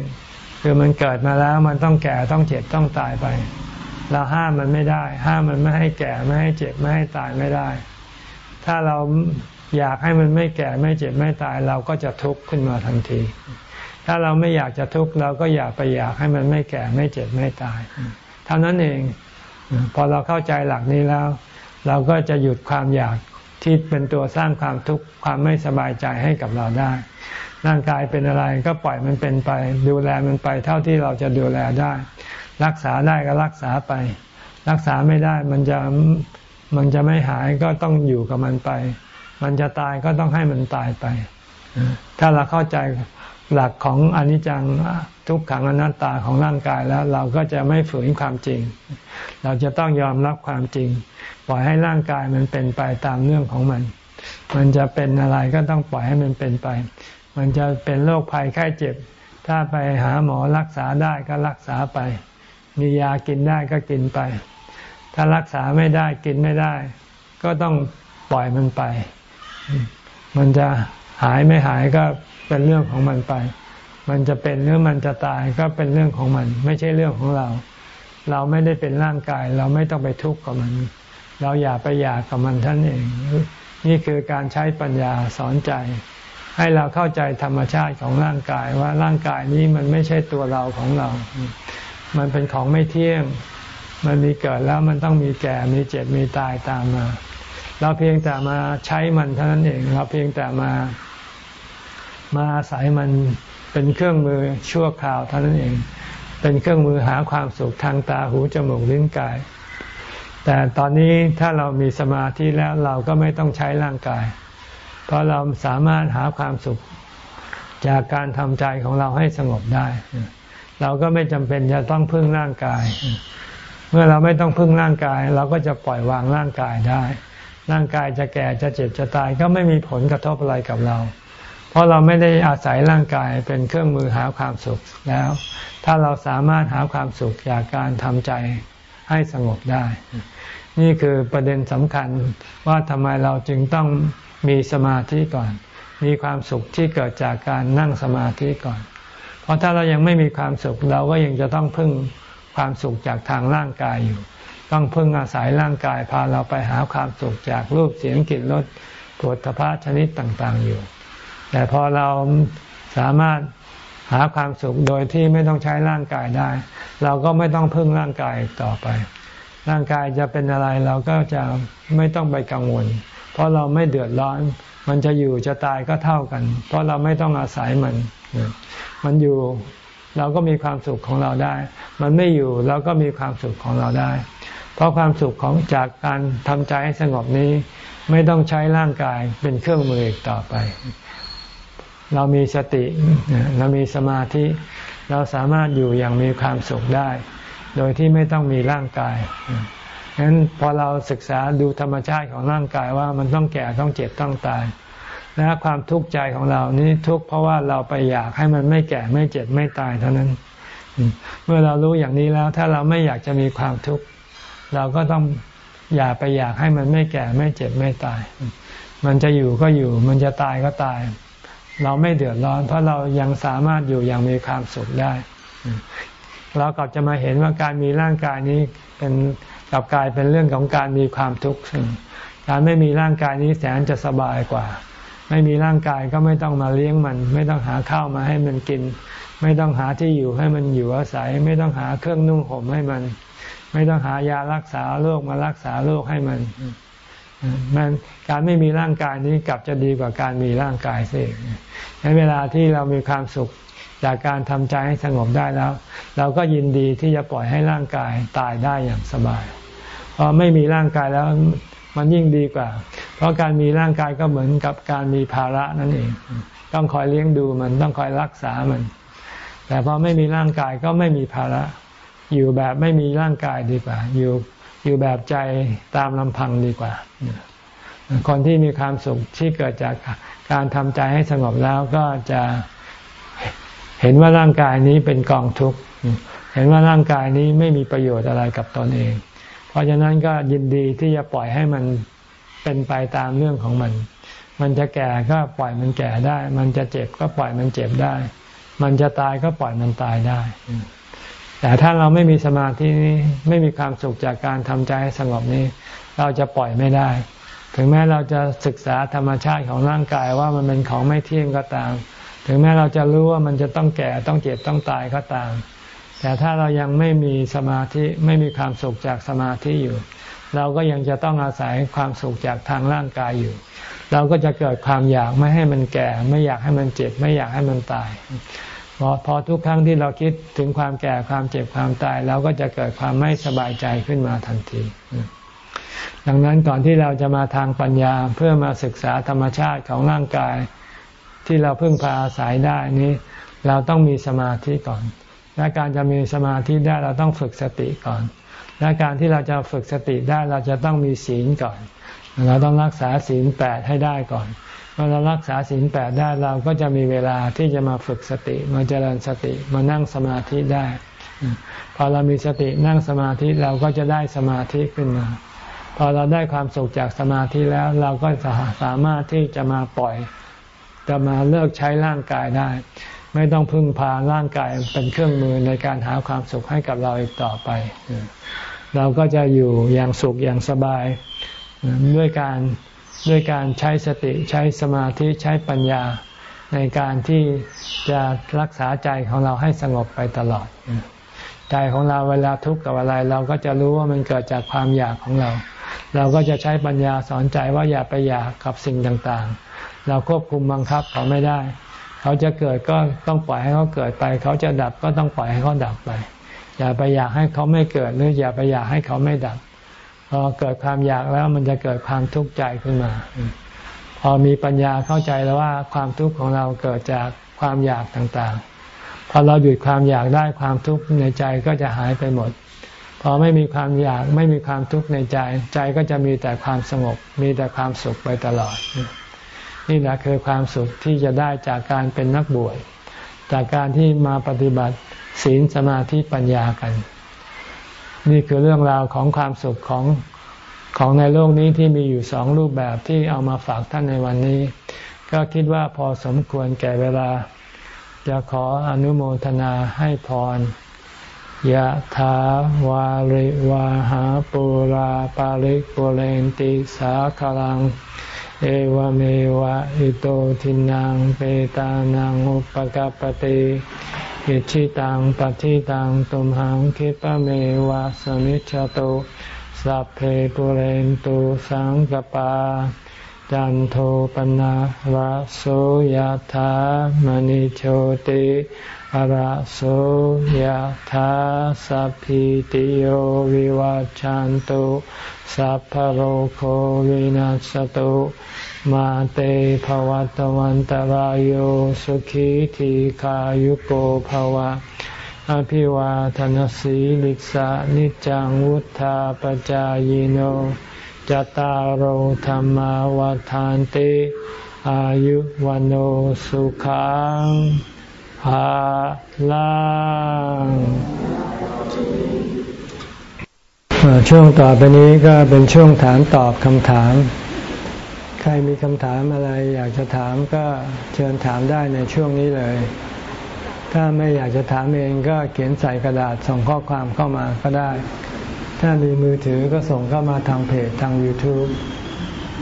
คือมันเกิดมาแล้วมันต้องแก่ต้องเจ็บต้องตายไป เราห้ามมันไม่ได้ ห้ามมันไม่ให้แก่ไม่ให้เจ็บไม่ให้ตายไม่ได้ ถ้าเราอยากให้มันไม่แก่ไม่เจ็บไม่ตายเราก็จะทุกข์ขึ้นมาทันที ถ้าเราไม่อยากจะทุกข์เราก็อยากไปอยากให้มันไม่แก่ไม่เจ็บไม่ตายเท่านั้นเอง พอเราเข้าใจหลักนี้แล้ว เราก็จะหยุดความอยากที่เป็นตัวสร้างความทุกข์ความไม่สบายใจให้กับเราได้ ร่างกายเป็นอะไรก็ปล่อยมันเป็นไป ดูแลมันไปเท่าที่เราจะดูแลได้ รักษาได้ก็รักษาไป รักษาไม่ได้มันจะมันจะไม่หายก็ต้องอยู่กับมันไป มันจะตายก็ต้องให้มันตายไป ถ้าเราเข้าใจ หลักของอนิจจังทุกขังอนัตตาของร่างกายแล้วเราก็จะไม่ฝืนความจริง เราจะต้องยอมรับความจริง ปล่อยให้ร่างกายมันเป็นไปตามเรื่องของมัน มันจะเป็นอะไรก็ต้องปล่อยให้มันเป็นไป มันจะเป็นโรคภัยไข้เจ็บ ถ้าไปหาหมอรักษาได้ก็รักษาไป มียากินได้ก็กินไป ถ้ารักษาไม่ได้กินไม่ได้ ก็ต้องปล่อยมันไป มันจะหายไม่หายก็ เป็นเรื่องของมันไป มันจะเป็นหรือมันจะตายก็เป็นเรื่องของมัน ไม่ใช่เรื่องของเรา เราไม่ได้เป็นร่างกาย เราไม่ต้องไปทุกข์กับมัน เราอย่าไปอยากกับมันท่านเอง นี่คือการใช้ปัญญาสอนใจ ให้เราเข้าใจธรรมชาติของร่างกายว่าร่างกายนี้มันไม่ใช่ตัวเราของเรา มันเป็นของไม่เที่ยง มันมีเกิดแล้วมันต้องมีแก่ มีเจ็บ มีตายตามมา เราเพียงแต่มาใช้มันเท่านั้นเอง เราเพียงแต่มา มาอาศัยมันเป็นเครื่องมือชั่วคราวเท่านั้นเอง เป็นเครื่องมือหาความสุขทางตาหูจมูกลิ้นกาย แต่ตอนนี้ถ้าเรามีสมาธิแล้วเราก็ไม่ต้องใช้ร่างกาย เพราะเราสามารถหาความสุขจากการทำใจของเราให้สงบได้ เราก็ไม่จำเป็นจะต้องพึ่งร่างกาย เมื่อเราไม่ต้องพึ่งร่างกาย เราก็จะปล่อยวางร่างกายได้ ร่างกายจะแก่จะเจ็บจะตายก็ไม่มีผลกระทบอะไรกับเรา เพราะเราไม่ได้อาศัยร่างกายเป็นเครื่องมือหาความสุขแล้ว ถ้าเราสามารถหาความสุขจากการทำใจให้สงบได้ นี่คือประเด็นสำคัญว่าทำไมเราจึงต้องมีสมาธิก่อน มีความสุขที่เกิดจากการนั่งสมาธิก่อน เพราะถ้าเรายังไม่มีความสุขเราก็ยังจะต้องพึ่งความสุขจากทางร่างกายอยู่ ต้องพึ่งอาศัยร่างกายพาเราไปหาความสุขจากรูปเสียงกลิ่นรสปวดทพะชนิดต่างๆอยู่ แต่พอเราสามารถหาความสุขโดยที่ไม่ต้องใช้ร่างกายได้ เราก็ไม่ต้องพึ่งร่างกายต่อไป ร่างกายจะเป็นอะไรเราก็จะไม่ต้องไปกังวล เพราะเราไม่เดือดร้อน มันจะอยู่จะตายก็เท่ากัน เพราะเราไม่ต้องอาศัยมัน มันอยู่เราก็มีความสุขของเราได้ มันไม่อยู่เราก็มีความสุขของเราได้ เพราะความสุขของจากการทำใจให้สงบนี้ ไม่ต้องใช้ร่างกายเป็นเครื่องมืออีกต่อไป เรามีสติ เรามีสมาธิ เราสามารถอยู่อย่างมีความสุขได้ โดยที่ไม่ต้องมีร่างกายฉะนั้นพอเราศึกษาดูธรรมชาติของร่างกายว่ามันต้องแก่ต้องเจ็บต้องตายและความทุกข์ใจของเรานี้ทุกข์เพราะว่าเราไปอยากให้มันไม่แก่ไม่เจ็บไม่ตายเท่านั้น เมื่อเรารู้อย่างนี้แล้ว ถ้าเราไม่อยากจะมีความทุกข์เราก็ต้องอย่าไปอยากให้มันไม่แก่ไม่เจ็บไม่ตาย มันจะอยู่ก็อยู่ มันจะตายก็ตาย เราไม่เดือดร้อน เพราะเรายังสามารถอยู่อย่างมีความสุขได้ เรากลับจะมาเห็นว่าการมีร่างกายนี้เป็นกลับกลายเป็นเรื่องของการมีความทุกข์การไม่มีร่างกายนี้แสนจะสบายกว่า ไม่มีร่างกายก็ไม่ต้องมาเลี้ยงมัน ไม่ต้องหาข้าวมาให้มันกิน ไม่ต้องหาที่อยู่ให้มันอยู่อาศัย ไม่ต้องหาเครื่องนุ่งห่มให้มัน ไม่ต้องหายารักษาโรคมารักษาโรคให้มัน มันการไม่มีร่างกายนี้กลับจะดีกว่าการมีร่างกายสิในเวลาที่เรามีความสุขจากการทำใจให้สงบได้แล้ว เราก็ยินดีที่จะปล่อยให้ร่างกายตายได้อย่างสบายเพอไม่มีร่างกายแล้วมันยิ่งดีกว่า เพราะการมีร่างกายก็เหมือนกับการมีภาระนั่นเอง ต้องคอยเลี้ยงดูมันต้องคอยรักษามัน แต่พอไม่มีร่างกายก็ไม่มีภาระ อยู่แบบไม่มีร่างกายดีกว่า อยู่ อยู่แบบใจตามลำพังดีกว่า คนที่มีความสุขที่เกิดจากการทำใจให้สงบแล้วก็จะเห็นว่าร่างกายนี้เป็นกองทุกข์ เห็นว่าร่างกายนี้ไม่มีประโยชน์อะไรกับตนเอง เพราะฉะนั้นก็ยินดีที่จะปล่อยให้มันเป็นไปตามเรื่องของมัน มันจะแก่ก็ปล่อยมันแก่ได้ มันจะเจ็บก็ปล่อยมันเจ็บได้ มันจะตายก็ปล่อยมันตายได้ แต่ถ้าเราไม่มีสมาธินี้ไม่มีความสุขจากการทำใจให้สงบนี้ เราจะปล่อยไม่ได้ ถึงแม้เราจะศึกษาธรรมชาติของร่างกายว่ามันเป็นของไม่เที่ยงก็ตาม ถึงแม้เราจะรู้ว่ามันจะต้องแก่ต้องเจ็บต้องตายก็ตาม แต่ถ้าเรายังไม่มีสมาธิไม่มีความสุขจากสมาธิอยู่ เราก็ยังจะต้องอาศัยความสุขจากทางร่างกายอยู่ เราก็จะเกิดความอยากไม่ให้มันแก่ ไม่อยากให้มันเจ็บ ไม่อยากให้มันตาย พอพอทุกครั้งที่เราคิดถึงความแก่ความเจ็บความตายเราก็จะเกิดความไม่สบายใจขึ้นมาทันที ดังนั้นก่อนที่เราจะมาทางปัญญาเพื่อมาศึกษาธรรมชาติของร่างกาย ที่เราเพึ่งพาอาศัยได้นี้ เราต้องมีสมาธิก่อน และการจะมีสมาธิได้เราต้องฝึกสติก่อน และการที่เราจะฝึกสติได้เราจะต้องมีศีลก่อน เราต้องรักษาศีลแปดให้ได้ก่อน เมื่อเรารักษาศีลแปดได้เราก็จะมีเวลาที่จะมาฝึกสติมาเจริญสติมานั่งสมาธิได้ พอเรามีสตินั่งสมาธิเราก็จะได้สมาธิขึ้นมา พอเราได้ความสุขจากสมาธิแล้วเราก็จะสามารถที่จะมาปล่อย จะมาเลิกใช้ร่างกายได้ ไม่ต้องพึ่งพาร่างกายเป็นเครื่องมือในการหาความสุขให้กับเราอีกต่อไป เราก็จะอยู่อย่างสุขอย่างสบายด้วยการ ด้วยการใช้สติใช้สมาธิใช้ปัญญาในการที่จะรักษาใจของเราให้สงบไปตลอด ใจของเราเวลาทุกข์กับอะไร เราก็จะรู้ว่ามันเกิดจากความอยากของเรา เราก็จะใช้ปัญญาสอนใจว่าอย่าไปอยากกับสิ่งต่างๆ เราควบคุมบังคับเขาไม่ได้ เขาจะเกิดก็ต้องปล่อยให้เขาเกิดไป เขาจะดับก็ต้องปล่อยให้เขาดับไป อย่าไปอยากให้เขาไม่เกิดหรืออย่าไปอยากให้เขาไม่ดับ พอเกิดความอยากแล้วมันจะเกิดความทุกข์ใจขึ้นมา พอมีปัญญาเข้าใจแล้วว่าความทุกข์ของเราเกิดจากความอยากต่างๆ พอเราหยุดความอยากได้ความทุกข์ในใจก็จะหายไปหมด พอไม่มีความอยากไม่มีความทุกข์ในใจ ใจก็จะมีแต่ความสงบ มีแต่ความสุขไปตลอด นี่แหละคือความสุขที่จะได้จากการเป็นนักบวชจากการที่มาปฏิบัติศีลสมาธิปัญญากัน นี่คือเรื่องราวของความสุขของของในโลกนี้ที่มีอยู่สองรูปแบบที่เอามาฝากท่านในวันนี้ ก็คิดว่าพอสมควรแก่เวลา จะขออนุโมทนาให้พรยะถาวาริวาหาปุราปาริกปุเรนติสาคลัง เอวเมวะอิโตทินังเปตานังอุปกปติ อิชิตังปฏิตังตุมหังคิปะเมวะสมิจฉตุสัพเพปุเรนตุสังกปา จันโทปนะระโสยธามณิโชติระโสยธาสัพพิติโยวิวัจจันตุสัพพโรโควินัสตุมาเตภวัตวันตารโยสุขีทีขายุโกภวะ อภิวาทนสีลิกานิจังวุธาปจายโน จตารโหธรรมวาทานติอายุวันโอสุขังภาลังช่วงต่อไปนี้ก็เป็นช่วงถามตอบคำถาม ใครมีคำถามอะไรอยากจะถามก็เชิญถามได้ในช่วงนี้เลย ถ้าไม่อยากจะถามเองก็เขียนใส่กระดาษส่งข้อความเข้ามาก็ได้ ถ้ามีมือถือก็ส่งเข้ามาทางเพจทาง YouTube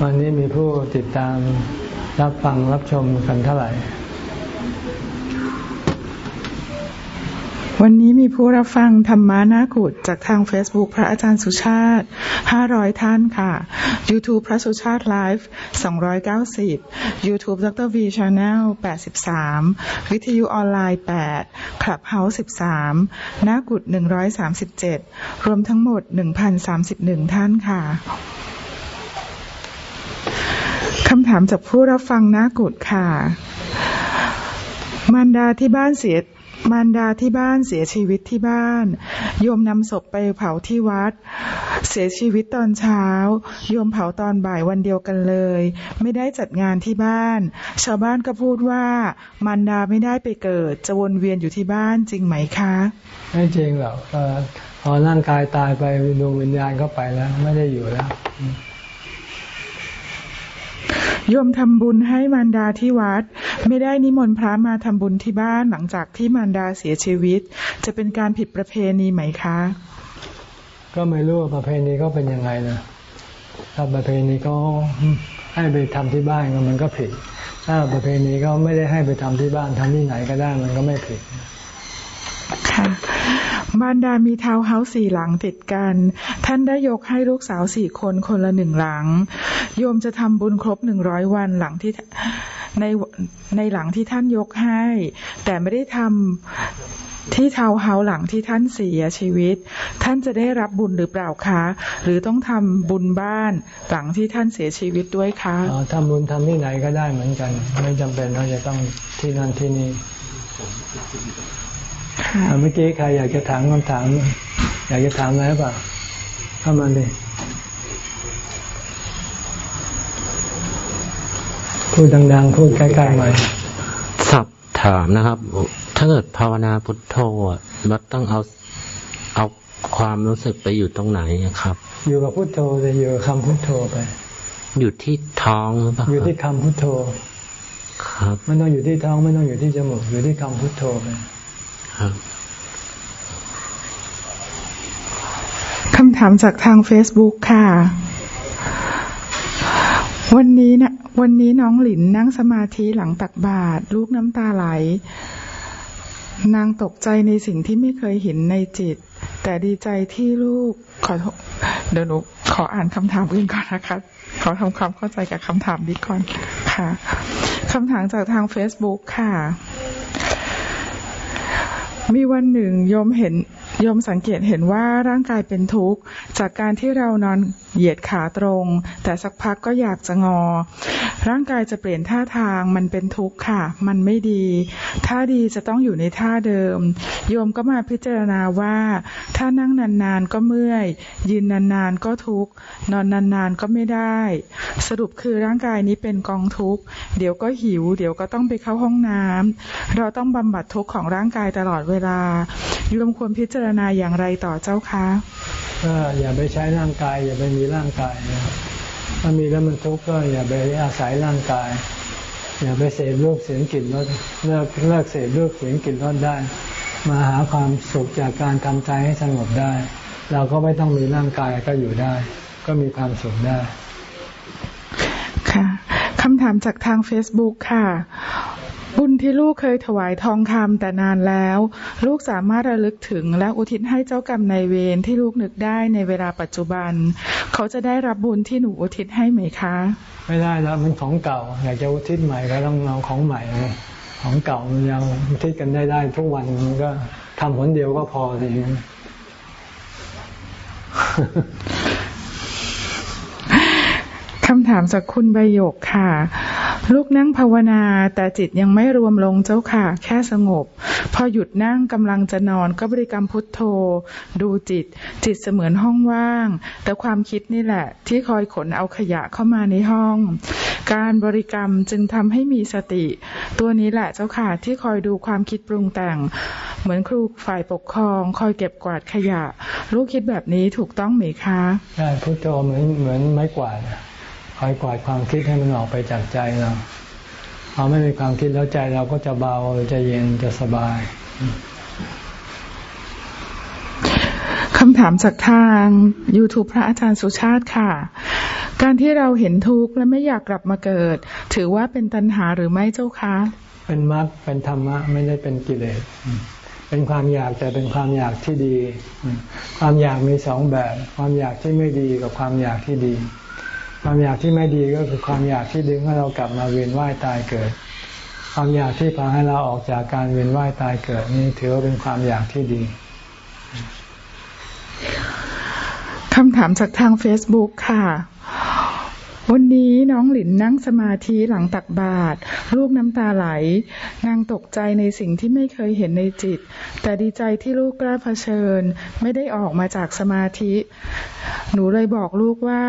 วันนี้มีผู้ติดตามรับฟังรับชมกันเท่าไหร่ วันนี้มีผู้รับฟังธรรมานาขุดจากทาง Facebook พระอาจารย์สุชาติ 500 ท่านค่ะ YouTube พระสุชาติไลฟ์ 290 YouTube ดร V Channel 83 วิทยุออนไลน์ 8 Clubhouse 13 นากุด137 รวมทั้งหมด 1,031 ท่านค่ะคำถามจากผู้รับฟังนากุดค่ะมารดาที่บ้านเสีย มารดาที่บ้านเสียชีวิตที่บ้าน โยมนำศพไปเผาที่วัด เสียชีวิตตอนเช้า โยมเผาตอนบ่ายวันเดียวกันเลย ไม่ได้จัดงานที่บ้าน ชาวบ้านก็พูดว่า มารดาไม่ได้ไปเกิด จะวนเวียนอยู่ที่บ้านจริงไหมคะ ไม่จริงหรอกพอร่างกายตายไปดวงวิญญาณก็ไปแล้ว ไม่ได้อยู่แล้ว โยมทำบุญให้มารดาที่วัด ไม่ได้นิมนต์พระมาทำบุญที่บ้านหลังจากที่มารดาเสียชีวิต จะเป็นการผิดประเพณีไหมคะ ก็ไม่รู้ว่าประเพณีก็เป็นยังไงนะถ้าประเพณีก็ให้ไปทำที่บ้านมันก็ผิด ถ้าประเพณีก็ไม่ได้ให้ไปทำที่บ้านทำที่ไหนก็ได้มันก็ไม่ผิด ค่ะมารดามีทาวเฮาส์สี่หลังติดกัน ท่านได้ยกให้ลูกสาวสี่คนคนละหนึ่งหลัง โยมจะทำบุญครบหนึ่งร้อยวันหลังที่ในในหลังที่ท่านยกให้ แต่ไม่ได้ทำที่ทาวเฮาส์หลังที่ท่านเสียชีวิต ท่านจะได้รับบุญหรือเปล่าคะ หรือต้องทำบุญบ้านหลังที่ท่านเสียชีวิตด้วยคะออทำบุญทำที่ไหนก็ได้เหมือนกัน ไม่จำเป็นเราจะต้องที่นั่นที่นี่ เมื่อกี้ใครอยากจะถามคำถาม อยากจะถามอะไรเปล่าเข้ามาเลยพูดดังๆ พูดใกล้ๆหน่อยสับถามนะครับ ถ้าเกิดภาวนาพุทโธเราต้องเอาเอาความรู้สึกไปอยู่ตรงไหนครับ อยู่กับพุทโธจะอยู่กับคำพุทโธไป อยู่ที่ท้องหรือเปล่าอยู่ที่คำพุทโธ ครับไม่ต้องอยู่ที่ท้องไม่ต้องอยู่ที่จมูกอยู่ที่คำพุทโธไป คำถามจากทาง Facebook ค่ะ วันนี้นะวันนี้น้องหลินนั่งสมาธิหลังตักบาตรลูกน้ำตาไหล นางตกใจในสิ่งที่ไม่เคยเห็นในจิต แต่ดีใจที่ลูกขอเดี๋ยวหนูขออ่านคำถามอื่นก่อนนะคะ ขอทำความเข้าใจกับคำถามนี้ก่อนค่ะคำถามจากทาง Facebook ค่ะ มีวันหนึ่งโยมเห็นโยมสังเกตเห็นว่าร่างกายเป็นทุกข์ จากการที่เรานอนเหยียดขาตรง แต่สักพักก็อยากจะงอ ร่างกายจะเปลี่ยนท่าทางมันเป็นทุกข์ค่ะ มันไม่ดีท่าดีจะต้องอยู่ในท่าเดิม โยมก็มาพิจารณาว่า ถ้านั่งนานๆก็เมื่อย ยืนนานๆก็ทุกข์ นอนนานๆก็ไม่ได้ สรุปคือร่างกายนี้เป็นกองทุกข์ เดี๋ยวก็หิว เดี๋ยวก็ต้องไปเข้าห้องน้ำเราต้องบำบัดทุกข์ของร่างกายตลอดเวลาโยมควรพิจารณาอย่างไรต่อเจ้าคะก็อย่าไปใช้ร่างกาย อย่าไปมีร่างกายนะถ้ามีแล้วมันทุกข์ก็อย่าไปอาศัยร่างกาย อย่าไปเสพรูปเสียงกลิ่นรสเลิกเลิกเสพรูปเสียงกลิ่นรสได้ มาหาความสุขจากการทำใจให้สงบได้ เราก็ไม่ต้องมีร่างกายก็อยู่ได้ ก็มีความสุขได้ ค่ะคำถามจากทาง Facebook ค่ะ บุญที่ลูกเคยถวายทองคำแต่นานแล้ว ลูกสามารถระลึกถึงและอุทิศให้เจ้ากรรมนายเวรที่ลูกนึกได้ในเวลาปัจจุบัน เขาจะได้รับบุญที่หนูอุทิศให้ไหมคะ ไม่ได้แล้วมันของเก่า อยากจะอุทิศใหม่ก็ต้องเอาของใหม่ ของเก่ามันยังอุทิศกันได้ได้ทุกวันมันก็ทำผลเดียวก็พอที คำถามจากคุณใบยกค่ะ ลูกนั่งภาวนา แต่จิตยังไม่รวมลงเจ้าค่ะ แค่สงบ พอหยุดนั่งกำลังจะนอนก็บริกรรมพุทโธ ดูจิต จิตเสมือนห้องว่าง แต่ความคิดนี่แหละ ที่คอยขนเอาขยะเข้ามาในห้อง การบริกรรมจึงทำให้มีสติ ตัวนี้แหละเจ้าค่ะ ที่คอยดูความคิดปรุงแต่ง เหมือนครูฝ่ายปกครอง คอยเก็บกวาดขยะ ลูกคิดแบบนี้ถูกต้องไหมคะใช่พุทโธเหมือนเหมือนไม้กวาด คอยกวาดความคิดให้มันออกไปจากใจเราพอไม่มีความคิดแล้วใจเราก็จะเบาจะเย็นจะสบายคำถามจากทาง YouTube พระอาจารย์สุชาติค่ะ การที่เราเห็นทุกข์และไม่อยากกลับมาเกิด ถือว่าเป็นตัณหาหรือไม่เจ้าคะ เป็นมรรคเป็นธรรมะไม่ได้เป็นกิเลส เป็นความอยากแต่เป็นความอยากที่ดี ความอยากมีสองแบบ ความอยากที่ไม่ดีกับความอยากที่ดี ความอยากที่ไม่ดีก็คือความอยากที่ดึงให้เรากลับมาเวียนว่ายตายเกิด ความอยากที่พาให้เราออกจากการเวียนว่ายตายเกิดนี่ถือว่าเป็นความอยากที่ดีคำถามจากทาง Facebook ค่ะ วันนี้น้องหลินนั่งสมาธิหลังตักบาตรลูกน้ำตาไหล นางตกใจในสิ่งที่ไม่เคยเห็นในจิต แต่ดีใจที่ลูกกล้าเผชิญ ไม่ได้ออกมาจากสมาธิ หนูเลยบอกลูกว่า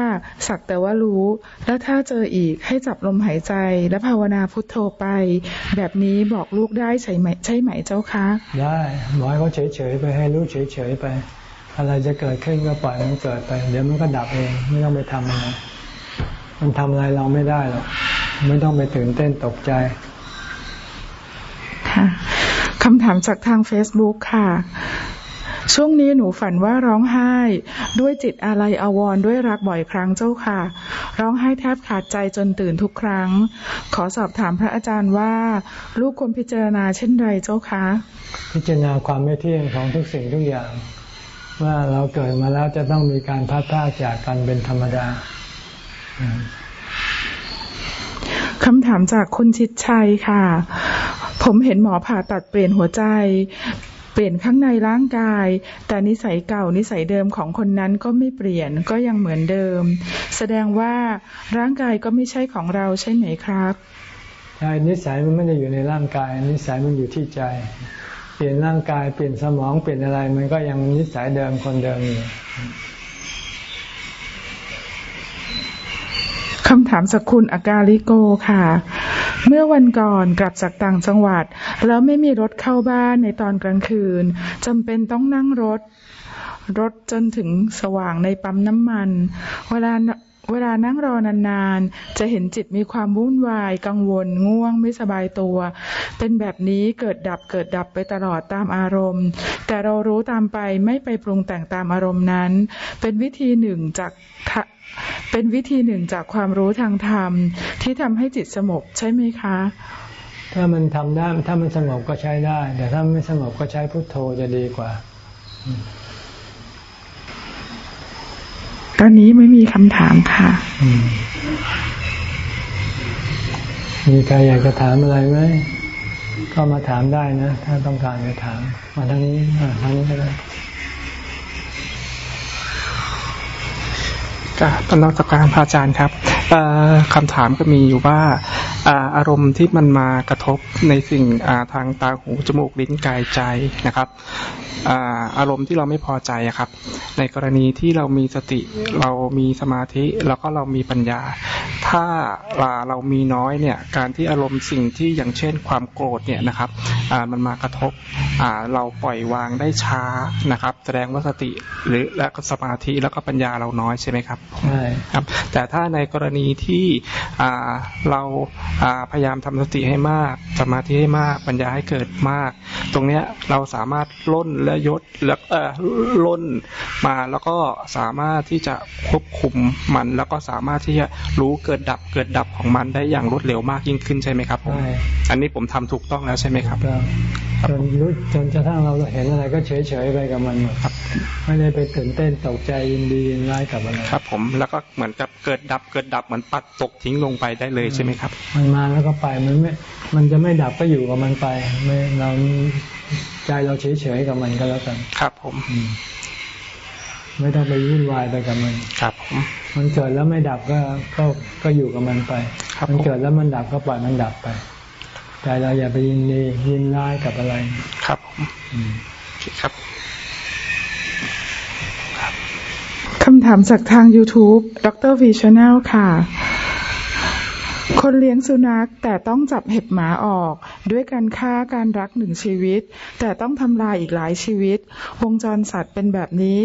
สักแต่ว่ารู้ แล้วถ้าเจออีกให้จับลมหายใจ และภาวนาพุทโธไป แบบนี้บอกลูกได้ใช่ไหมใช่ไหมเจ้าคะ ได้บอกให้เขาเฉยๆไปให้รู้เฉยๆไป อะไรจะเกิดขึ้นก็ปล่อยมันเกิดไป เดี๋ยวมันก็ดับเองไม่ต้องไปทำอะไร มันทำอะไรเราไม่ได้หรอกไม่ต้องไปตื่นเต้นตกใจ ค่ะคำถามจากทางเฟซบุ๊กค่ะช่วงนี้หนูฝันว่าร้องไห้ ด้วยจิตอะไรอาวรด้วยรักบ่อยครั้งเจ้าค่ะ ร้องไห้แทบขาดใจจนตื่นทุกครั้ง ขอสอบถามพระอาจารย์ว่า ลูกควรพิจารณาเช่นไรเจ้าคะ พิจารณาความไม่เที่ยงของทุกสิ่งทุกอย่าง ว่าเราเกิดมาแล้วจะต้องมีการพัดพาจากกันเป็นธรรมดา คำถามจากคุณชิดชัยค่ะ ผมเห็นหมอผ่าตัดเปลี่ยนหัวใจ เปลี่ยนข้างในร่างกาย แต่นิสัยเก่านิสัยเดิมของคนนั้นก็ไม่เปลี่ยนก็ยังเหมือนเดิม แสดงว่าร่างกายก็ไม่ใช่ของเราใช่ไหมครับใช่นิสัยมันไม่ได้อยู่ในร่างกาย นิสัยมันอยู่ที่ใจ เปลี่ยนร่างกายเปลี่ยนสมองเปลี่ยนอะไร มันก็ยังนิสัยเดิมคนเดิมอยู่ คำถามจากคุณอากาลิโกค่ะ เมื่อวันก่อนกลับจากต่างจังหวัด แล้วไม่มีรถเข้าบ้านในตอนกลางคืนจำเป็นต้องนั่งรถ รถจนถึงสว่างในปั๊มน้ำมัน เวลาเวลานั่งรอนานๆ จะเห็นจิตมีความวุ่นวาย กังวล ง่วง ไม่สบายตัว เป็นแบบนี้เกิดดับเกิดดับไปตลอดตามอารมณ์ แต่เรารู้ตามไปไม่ไปปรุงแต่งตามอารมณ์นั้น เป็นวิธีหนึ่งจาก เป็นวิธีหนึ่งจากความรู้ทางธรรม ที่ทำให้จิตสงบใช่ไหมคะ ถ้ามันทำได้ถ้ามันสงบก็ใช้ได้ แต่ถ้าไม่สงบก็ใช้พุทโธจะดีกว่า ตอนนี้ไม่มีคำถามค่ะ มีใครอยากจะถามอะไรไหมก็มาถามได้นะ ถ้าต้องการจะถาม มาทางนี้มาทางนี้ก็ได้ กับตนอกการพระอาจารย์ครับคำถามก็มีอยู่ว่าอารมณ์ที่มันมากระทบในสิ่งทางตาหูจมูกลิ้นกายใจนะครับอารมณ์ที่เราไม่พอใจครับ ในกรณีที่เรามีสติเรามีสมาธิแล้วก็เรามีปัญญา ถ้าเรามีน้อยเนี่ยการที่อารมณ์สิ่งที่อย่างเช่นความโกรธเนี่ยนะครับมันมากระทบเราปล่อยวางได้ช้านะครับ แสดงว่าสติหรือและสมาธิแล้วก็ปัญญาเราน้อยใช่ไหมครับใช่ครับ แต่ถ้าในกรณีที่เราพยายามทำสติให้มาก สมาธิให้มากปัญญาให้เกิดมาก ตรงเนี้ยเราสามารถล้นและยศแล้วเออล้นมาแล้วก็สามารถที่จะควบคุมมันแล้วก็สามารถที่จะรู้เกิดดับเกิดดับของมันได้อย่างรวดเร็วมากยิ่งขึ้นใช่ไหมครับใช่อันนี้ผมทำถูกต้องแล้วใช่ไหมครับจนรู้จนกระทั่งเราเห็นอะไรก็เฉยเฉยไปกับมันครับ ไม่ได้ไปตื่นเต้นตกใจยินดียินร้ายกับอะไรครับ ผมแล้วก็เหมือนกับเกิดดับเกิดดับเหมือนปัดตกทิ้งลงไปได้เลยใช่ไหมครับ มันมาแล้วก็ไปมันไม่ มันจะไม่ดับก็อยู่กับมันไปไม่เราใจเราเฉยๆกับมันก็แล้วกัน ครับผม ไม่ต้องไปวุ่นวายไปกับมัน ครับผมมันเกิดแล้วไม่ดับก็ก็ก็อยู่กับมันไป มันเกิดแล้วมันดับก็ปล่อยมันดับไปใจเราอย่าไปยินดียินร้ายกับอะไร ครับผมครับคำถามจากทาง YouTube ดรวีชาแนลค่ะ คนเลี้ยงสุนัขแต่ต้องจับเห็บหมาออก ด้วยการฆ่าการรักหนึ่งชีวิต แต่ต้องทำลายอีกหลายชีวิต วงจรสัตว์เป็นแบบนี้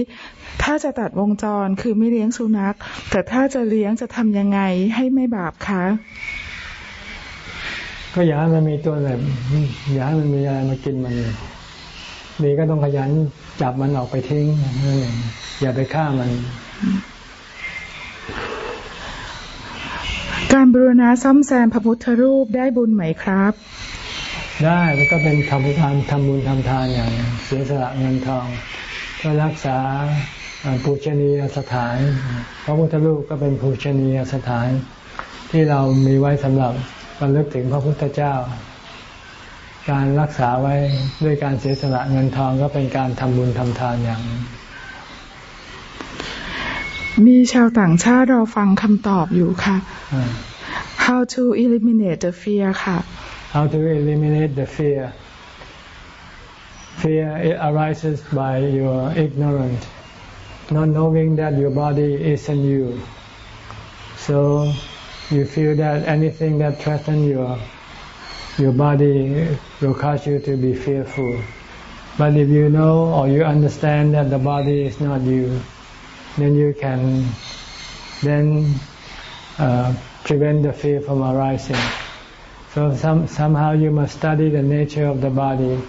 ถ้าจะตัดวงจรคือไม่เลี้ยงสุนัข แต่ถ้าจะเลี้ยงจะทำยังไงให้ไม่บาปคะก็อย่าให้มันมีตัวแบบอย่าให้มันมีอะไรมากินมันมีก็ต้องขยันจับมันออกไปทิ้งอย่าไปฆ่ามัน การบูรณาซ่อมแซมพระพุทธรูปได้บุญไหมครับ ได้แล้วก็เป็นทำทานทำบุญทำทานอย่างเสียสละเงินทองเพื่อรักษาปูชนียสถาน พระพุทธรูปก็เป็นปูชนียสถาน ที่เรามีไว้สำหรับบระลึกถึงพระพุทธเจ้า การรักษาไว้ด้วยการเสียสละเงินทองก็เป็นการทำบุญทำทานอย่าง มีชาวต่างชาติเราฟังคำตอบอยู่ค่ะ How to eliminate the fear ค่ะ How to eliminate the fear Fear it arises by your ignorance not knowing that your body isn't you so you feel that anything that threatens your your body will cause you to be fearful but if you know or you understand that the body is not you then you can then uh, prevent the fear from arising. So some, somehow you must study the nature of the body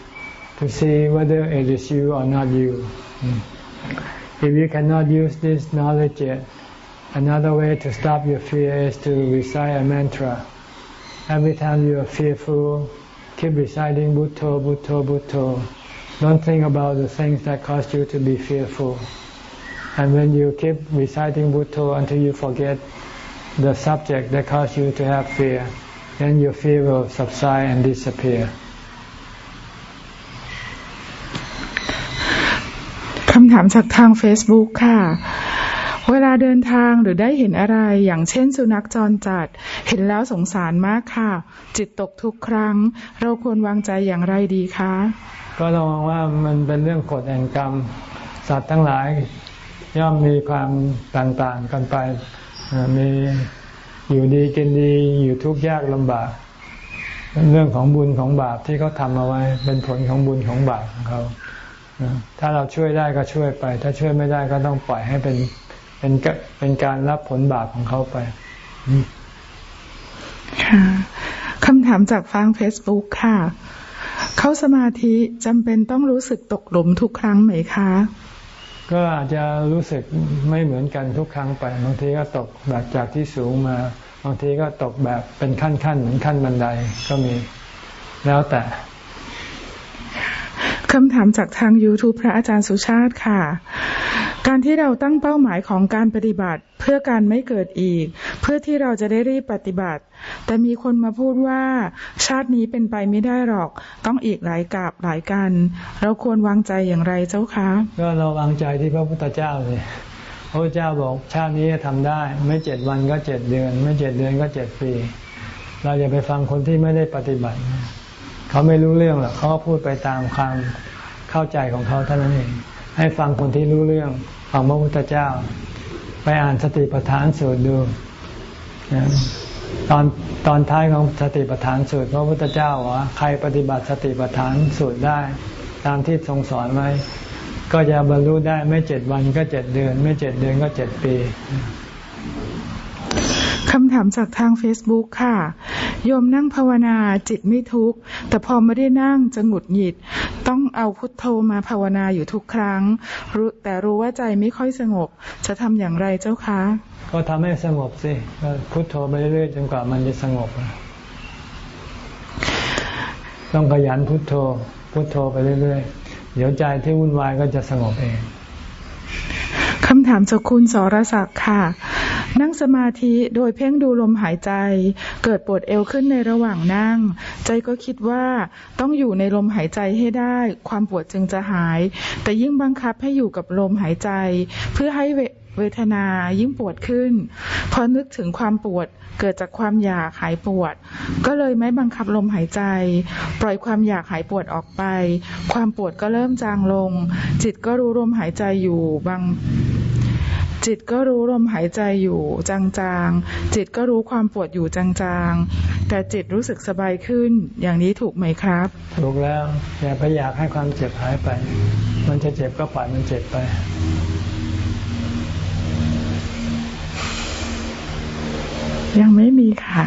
to see whether it is you or not you. Mm. If you cannot use this knowledge yet, another way to stop your fear is to recite a mantra. Every time you are fearful, keep reciting Bhutto, Bhutto, Bhutto. Don't think about the things that cause you to be fearful. And when you keep reciting Bhutto until you forget the subject that caused you to have fear, then your fear will subside and disappear. คำถามจากทาง Facebook ค่ะ เวลาเดินทางหรือได้เห็นอะไร อย่างเช่นสุนัขจรจัด เห็นแล้วสงสารมากค่ะ จิตตกทุกครั้ง เราควรวางใจอย่างไรดีคะ ก็ระวังว่ามันเป็นเรื่องกฎแห่งกรรม สัตว์ทั้งหลาย ย่อมมีความต่างๆกันไปมีอยู่ดีกินดีอยู่ทุกข์ยากลำบากเรื่องของบุญของบาปที่เขาทำเอาไว้ เป็นผลของบุญของบาปของเขาถ้าเราช่วยได้ก็ช่วยไป ถ้าช่วยไม่ได้ก็ต้องปล่อยให้เป็นเป็นเป็นการรับผลบาปของเขาไปค่ะคำถามจากฟังเฟซบุ๊กค่ะ เข้าสมาธิจำเป็นต้องรู้สึกตกหลุมทุกครั้งไหมคะ ก็อาจจะรู้สึกไม่เหมือนกันทุกครั้งไป บางทีก็ตกแบบจากที่สูงมา บางทีก็ตกแบบเป็นขั้นๆเหมือนขั้นบันไดก็มี แล้วแต่ คำถามจากทาง YouTube พระอาจารย์สุชาติค่ะ การที่เราตั้งเป้าหมายของการปฏิบัติเพื่อการไม่เกิดอีก เพื่อที่เราจะได้รีบปฏิบัติ แต่มีคนมาพูดว่าชาตินี้เป็นไปไม่ได้หรอก ต้องอีกหลายกาบหลายกัน เราควรวางใจอย่างไรเจ้าคะก็เราวางใจที่พระพุทธเจ้าเลยพระพุทธเจ้าบอกชาตินี้ทำได้ ไม่เจ็ดวันก็เจ็ดเดือน ไม่เจ็ดเดือนก็เจ็ดปี เราอย่าไปฟังคนที่ไม่ได้ปฏิบัติ เขาไม่รู้เรื่องหรอกเขาก็พูดไปตามความเข้าใจของเขาเท่านั้นเอง ให้ฟังคนที่รู้เรื่องฟังพระพุทธเจ้า ไปอ่านสติปัฏฐานสูตรดูตอนตอนท้ายของสติปัฏฐานสูตรพระพุทธเจ้าว่าใครปฏิบัติสติปัฏฐานสูตรได้ ตามที่ทรงสอนไว้ ก็จะบรรลุได้ไม่เจ็ดวันก็เจ็ดเดือน ไม่เจ็ดเดือนก็เจ็ดปี คำถามจากทาง Facebook ค่ะ โยมนั่งภาวนาจิตไม่ทุกข์ แต่พอไม่ได้นั่งจะหงุดหงิด ต้องเอาพุทโธมาภาวนาอยู่ทุกครั้งรู้แต่รู้ว่าใจไม่ค่อยสงบ จะทำอย่างไรเจ้าคะ ก็ทำให้สงบสิพุทโธไปเรื่อยๆจนกว่ามันจะสงบ ต้องขยันพุทโธ พุทโธไปเรื่อยๆ เดี๋ยวใจที่วุ่นวายก็จะสงบเอง คำถามจากคุณสรศักดิ์ค่ะ นั่งสมาธิโดยเพ่งดูลมหายใจ เกิดปวดเอวขึ้นในระหว่างนั่ง ใจก็คิดว่าต้องอยู่ในลมหายใจให้ได้ ความปวดจึงจะหาย แต่ยิ่งบังคับให้อยู่กับลมหายใจ เพื่อให้เวทนายิ่งปวดขึ้น พอนึกถึงความปวดเกิดจากความอยากหายปวด ก็เลยไม่บังคับลมหายใจ ปล่อยความอยากหายปวดออกไป ความปวดก็เริ่มจางลง จิตก็รู้ลมหายใจอยู่บาง จิตก็รู้ลมหายใจอยู่จางๆ จิตก็รู้ความปวดอยู่จางๆ แต่จิตรู้สึกสบายขึ้น อย่างนี้ถูกไหมครับ ถูกแล้ว อย่าไปอยากให้ความเจ็บหายไป มันจะเจ็บก็ปล่อยมันเจ็บไป ยังไม่มีค่ะ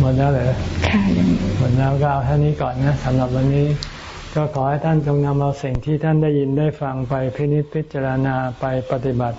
หมดแล้วเหรอค่ะยังหมดแล้วก็เอาเท่านี้ก่อนนะสำหรับวันนี้ก็ขอให้ท่านจงนำเอาสิ่งที่ท่านได้ยินได้ฟังไปพินิจพิจารณาไปปฏิบัติ